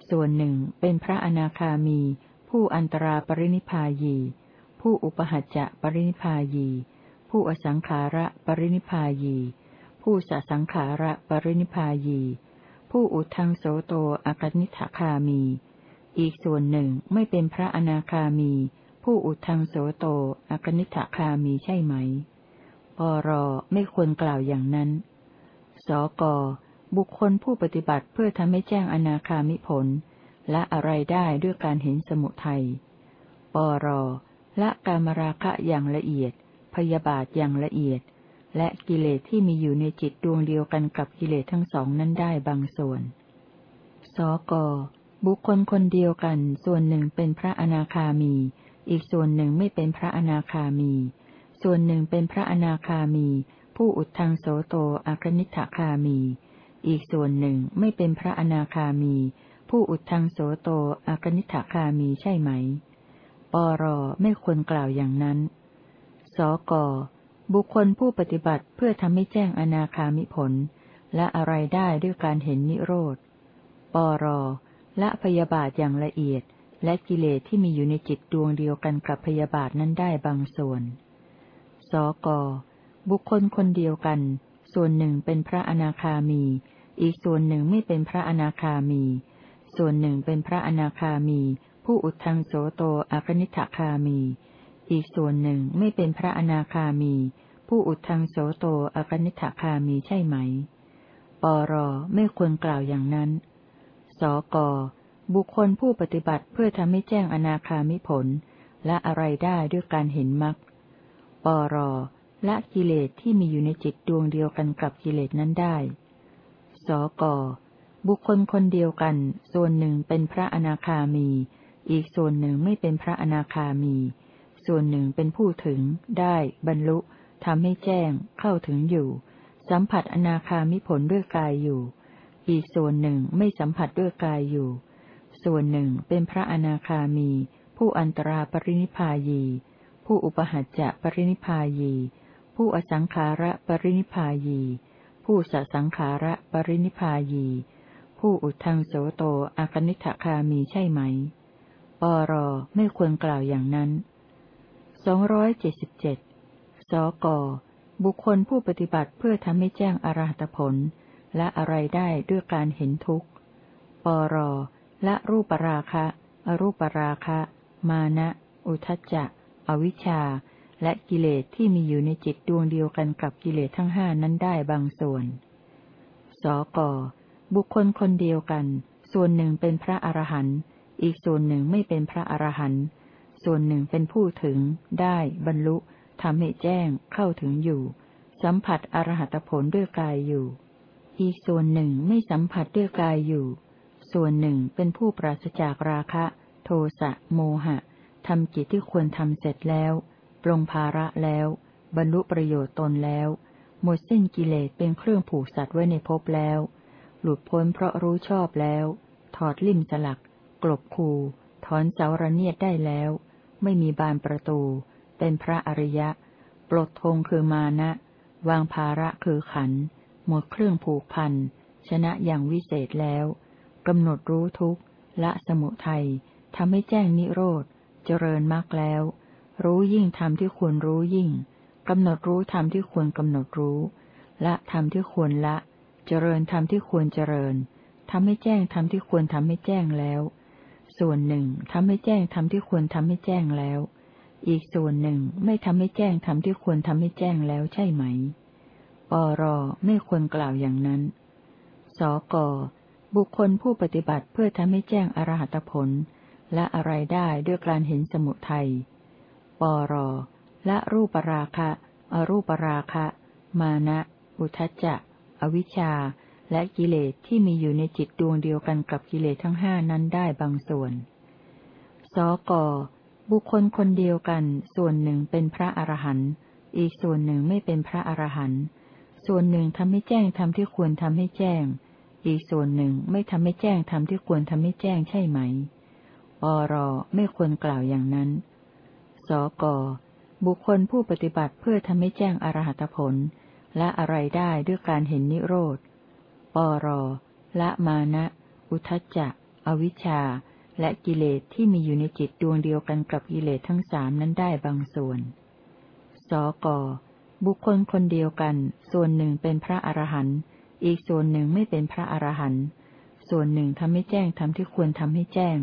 ส่วนหนึ่งเป็นพระอนาคามี ผู้อันตราปรินิพายี ผู้อุปหัจจะปรินิพายี ผู้อสังขาระปรินิพายี ผู้สสังขาระปรินิพายี ผู้อุทังโสโตอากนิฐคามี อีกส่วนหนึ่งไม่เป็นพระอนาคามี ผู้อุทังโสโตอากนิฐคามีใช่ไหมปรไม่ควรกล่าวอย่างนั้น สก บุคคลผู้ปฏิบัติเพื่อทำให้แจ้งอนาคามิผล และอะไรได้ด้วยการเห็นสมุทัย ปรละกามราคะอย่างละเอียด พยาบาทอย่างละเอียด และกิเลสที่มีอยู่ในจิตดวงเดียวกันกับกิเลสทั้งสองนั้นได้บางส่วน สก บุคคลคนเดียวกัน ส่วนหนึ่งเป็นพระอนาคามี อีกส่วนหนึ่งไม่เป็นพระอนาคามี ส่วนหนึ่งเป็นพระอนาคามี ผู้อุดทังโสโตอากนิฐคามี อีกส่วนหนึ่งไม่เป็นพระอนาคามี ผู้อุดทังโสโตอากนิฐคามีใช่ไหม ปรไม่ควรกล่าวอย่างนั้น สกบุคคลผู้ปฏิบัติเพื่อทำให้แจ้งอนาคามิผล และอะไรได้ด้วยการเห็นนิโรธ ปรละพยาบาทอย่างละเอียด และกิเลสที่มีอยู่ในจิตดวงเดียวกันกับพยาบาทนั้นได้บางส่วน สกบุคคลคนเดียวกัน ส่วนหนึ่งเป็นพระอนาคามี อีกส่วนหนึ่งไม่เป็นพระอนาคามี ส่วนหนึ่งเป็นพระอนาคามี ผู้อุทังโสโตอากนิฐคามี อีกส่วนหนึ่งไม่เป็นพระอนาคามี ผู้อุทังโสโตอากนิฐคามีใช่ไหม ปรไม่ควรกล่าวอย่างนั้น สกบุคคลผู้ปฏิบัติเพื่อทำให้แจ้งอนาคามิผล และอะไรได้ด้วยการเห็นมรรค ปร ละกิเลสที่มีอยู่ในจิตดวงเดียวกันกับกิเลสนั้นได้ สก บุคคลคนเดียวกัน ส่วนหนึ่งเป็นพระอนาคามี อีกส่วนหนึ่งไม่เป็นพระอนาคามี ส่วนหนึ่งเป็นผู้ถึง ได้ บรรลุทำให้แจ้ง เข้าถึงอยู่ สัมผัสอนาคามิผลด้วยกายอยู่ อีกส่วนหนึ่งไม่สัมผัสด้วยกายอยู่ ส่วนหนึ่งเป็นพระอนาคามี ผู้อันตราปรินิพายี ผู้อุปหัจจะปรินิพายี ผู้อสังขาระปรินิพายี ผู้สสังขาระปรินิพายี ผู้อุทังโสโตอากนิฐคามีใช่ไหม ปรไม่ควรกล่าวอย่างนั้นสองร้อยเจ็ดสิบเจ็ดสก บุคคลผู้ปฏิบัติเพื่อทำให้แจ้งอรหัตผล และอะไรได้ด้วยการเห็นทุกข์ ปร และรูปราคะ อรูปราคะ มานะ อุทจจะ อวิชชา และกิเลสที่มีอยู่ในจิตดวงเดียวกันกับกิเลสทั้งห้านั้นได้บางส่วน สก บุคคลคนเดียวกัน ส่วนหนึ่งเป็นพระอรหันต์ อีกส่วนหนึ่งไม่เป็นพระอรหันต์ ส่วนหนึ่งเป็นผู้ถึง ได้ บรรลุทำให้แจ้ง เข้าถึงอยู่ สัมผัสอรหัตผลด้วยกายอยู่ อีกส่วนหนึ่งไม่สัมผัสด้วยกายอยู่ ส่วนหนึ่งเป็นผู้ปราศจากราคะ โทสะ โมหะทำกิจที่ควรทำเสร็จแล้ว ปลงภาระแล้ว บรรลุประโยชน์ตนแล้ว หมดสิ้นกิเลสเป็นเครื่องผูกสัตว์ไว้ในภพแล้ว หลุดพ้นเพราะรู้ชอบแล้ว ถอดลิ่มสลัก กลบคูถอนเสาระเนียดได้แล้ว ไม่มีบานประตู เป็นพระอริยะ ปลดธงคือมานะ วางภาระคือขัน หมดเครื่องผูกพัน ชนะอย่างวิเศษแล้วกำหนดรู้ทุกข์ละสมุทัยทำให้แจ้งนิโรธ เจริญมากแล้ว รู้ยิ่งธรรมที่ควรรู้ยิ่งกำหนดรู้ธรรมที่ควรกำหนดรู้ ละธรรมที่ควรละ เจริญธรรมที่ควรเจริญทำให้แจ้งธรรมที่ควรทำให้แจ้งแล้ว ส่วนหนึ่งทำให้แจ้งธรรมที่ควรทำให้แจ้งแล้ว อีกส่วนหนึ่งไม่ทำให้แจ้งทำที่ควรทำให้แจ้งแล้วใช่ไหม ปรไม่ควรกล่าวอย่างนั้น สกบุคคลผู้ปฏิบัติเพื่อทำให้แจ้งอรหัตผล และอะไรได้ด้วยการเห็นสมุทัย ปรและรูปราคะ อรูปราคะ มานะ อุทจจะ อวิชชา และกิเลสที่มีอยู่ในจิตดวงเดียวกันกับกิเลสทั้งห้านั้นได้บางส่วน สก บุคคลคนเดียวกัน ส่วนหนึ่งเป็นพระอรหันต์ อีกส่วนหนึ่งไม่เป็นพระอรหันต์ ส่วนหนึ่งทำให้แจ้งทำที่ควรทำให้แจ้ง อีกส่วนหนึ่งไม่ทำให้แจ้งทำที่ควรทำให้แจ้งใช่ไหมปรไม่ควรกล่าวอย่างนั้น สก บุคคลผู้ปฏิบัติเพื่อทำให้แจ้งอรหัตผล และอะไรได้ด้วยการเห็นนิโรธ ปร ละมานะ อุทจจะ อวิชชา และกิเลสที่มีอยู่ในจิตดวงเดียวกันกับกิเลสทั้งสามนั้นได้บางส่วน สก บุคคลคนเดียวกัน ส่วนหนึ่งเป็นพระอรหันต์ อีกส่วนหนึ่งไม่เป็นพระอรหันต์ ส่วนหนึ่งทำให้แจ้งทำที่ควรทำให้แจ้ง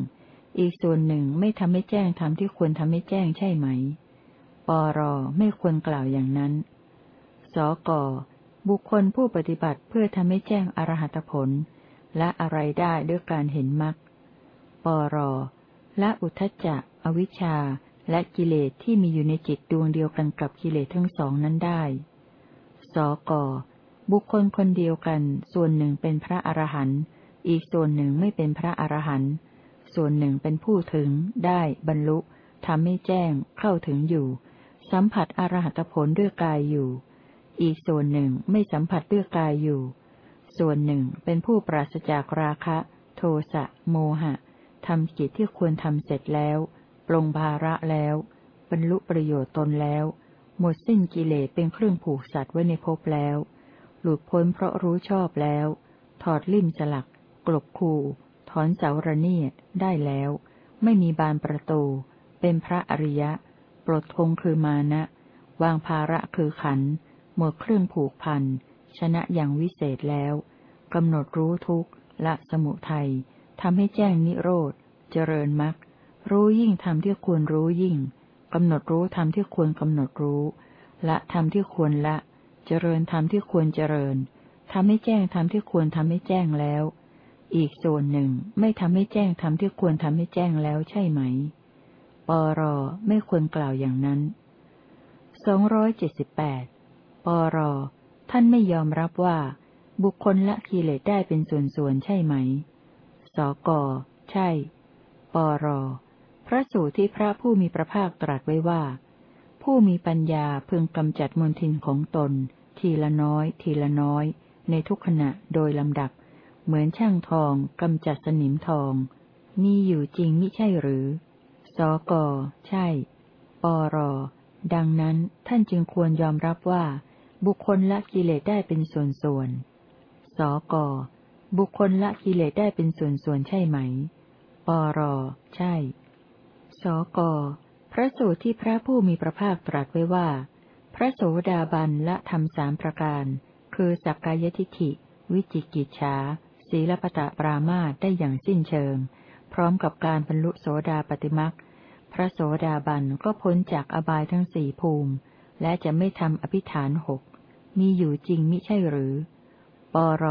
อีกส่วนหนึ่งไม่ทำให้แจ้งทำที่ควรทำให้แจ้งใช่ไหม ปรไม่ควรกล่าวอย่างนั้น สกบุคคลผู้ปฏิบัติเพื่อทำให้แจ้งอรหัตผล และอะไรได้ด้วยการเห็นมรรค ปรและอุทจจะอวิชชา และกิเลสที่มีอยู่ในจิตดวงเดียวกันกับกิเลสทั้งสองนั้นได้ สกบุคคลคนเดียวกัน ส่วนหนึ่งเป็นพระอรหันต์ อีกส่วนหนึ่งไม่เป็นพระอรหันต์ ส่วนหนึ่งเป็นผู้ถึง ได้ บรรลุทำให้แจ้ง เข้าถึงอยู่ สัมผัสอรหัตผลด้วยกายอยู่ อีกส่วนหนึ่งไม่สัมผัสด้วยกายอยู่ ส่วนหนึ่งเป็นผู้ปราศจากราคะ โทสะ โมหะทำกิจที่ควรทำเสร็จแล้ว ปลงภาระแล้ว บรรลุประโยชน์ตนแล้ว หมดสิ้นกิเลสเป็นเครื่องผูกสัตว์ไว้ในภพแล้ว หลุดพ้นเพราะรู้ชอบแล้ว ถอดลิ่มสลัก กลบคู ถอนเสาระเนียดได้แล้ว ไม่มีบานประตู เป็นพระอริยะ ปลดทงคือมานะ วางภาระคือขัน หมดเครื่องผูกพัน ชนะอย่างวิเศษแล้วกำหนดรู้ทุกข์ละสมุทัยทำให้แจ้งนิโรธ เจริญมรรครู้ยิ่งทำที่ควรรู้ยิ่งกำหนดรู้ทำที่ควรกำหนดรู้ ละทำที่ควรละ เจริญทำที่ควรเจริญทำให้แจ้งทำที่ควรทำให้แจ้งแล้ว อีกส่วนหนึ่งไม่ทำให้แจ้งทำที่ควรทำให้แจ้งแล้วใช่ไหม ปรไม่ควรกล่าวอย่างนั้นสองร้อยเจ็ดสิบแปดปรท่านไม่ยอมรับว่า บุคคลละกิเลสได้เป็นส่วนๆใช่ไหม สก ใช่ ปร พระสูตรที่พระผู้มีพระภาคตรัสไว้ว่า ผู้มีปัญญาพึงกำจัดมนทินของตน ทีละน้อย ทีละน้อย ในทุกขณะโดยลำดับ เหมือนช่างทองกำจัดสนิมทอง มีอยู่จริงมิใช่หรือ สก ใช่ ปร ดังนั้นท่านจึงควรยอมรับว่า บุคคลละกิเลสได้เป็นส่วนๆ สก บุคคลละกิเลสได้เป็นส่วนๆใช่ไหม ปร ใช่ สก พระสูตรที่พระผู้มีพระภาคตรัสไว้ว่า พระโสดาบันละทำสามประการ คือสักกายทิฏฐิ วิจิกิจฉา ศีลปตะปรามาตได้อย่างสิ้นเชิง พร้อมกับการบรรลุโสดาปติมักพระโสดาบันก็พ้นจากอบายทั้งสี่ภูมิ และจะไม่ทำอภิฐานหก มีอยู่จริงมิใช่หรือ ปร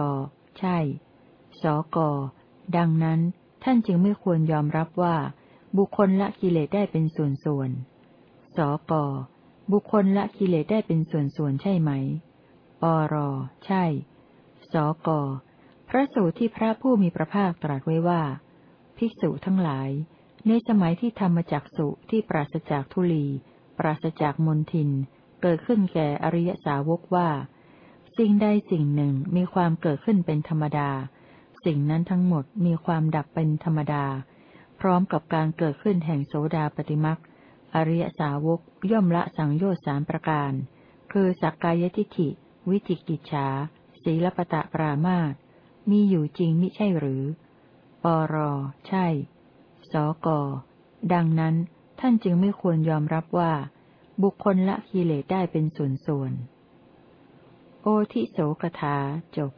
ใช่ สก ดังนั้นท่านจึงไม่ควรยอมรับว่า บุคคลละกิเลสได้เป็นส่วนๆ สก บุคคลละกิเลสได้เป็นส่วนๆใช่ไหม ปร ใช่ สก ระสูตรที่พระผู้มีพระภาคตรัสไว้ว่า ภิกษุทั้งหลาย ในสมัยที่ธรรมจักสุที่ปราศจากทุลี ปราศจากมนทิน เกิดขึ้นแก่อริยสาวกว่า สิ่งใดสิ่งหนึ่งมีความเกิดขึ้นเป็นธรรมดา สิ่งนั้นทั้งหมดมีความดับเป็นธรรมดา พร้อมกับการเกิดขึ้นแห่งโสดาปฏิมักอริยสาวกย่อมละสังโยชน์สามประการ คือสักกายทิฐิ วิจิกิจฉาศีลปตะปรามาต มีอยู่จริงมิใช่หรือ ปร ใช่ สก ดังนั้นท่านจึงไม่ควรยอมรับว่า บุคคลละกิเลสได้เป็นส่วนๆ โอทิโสกถาจบ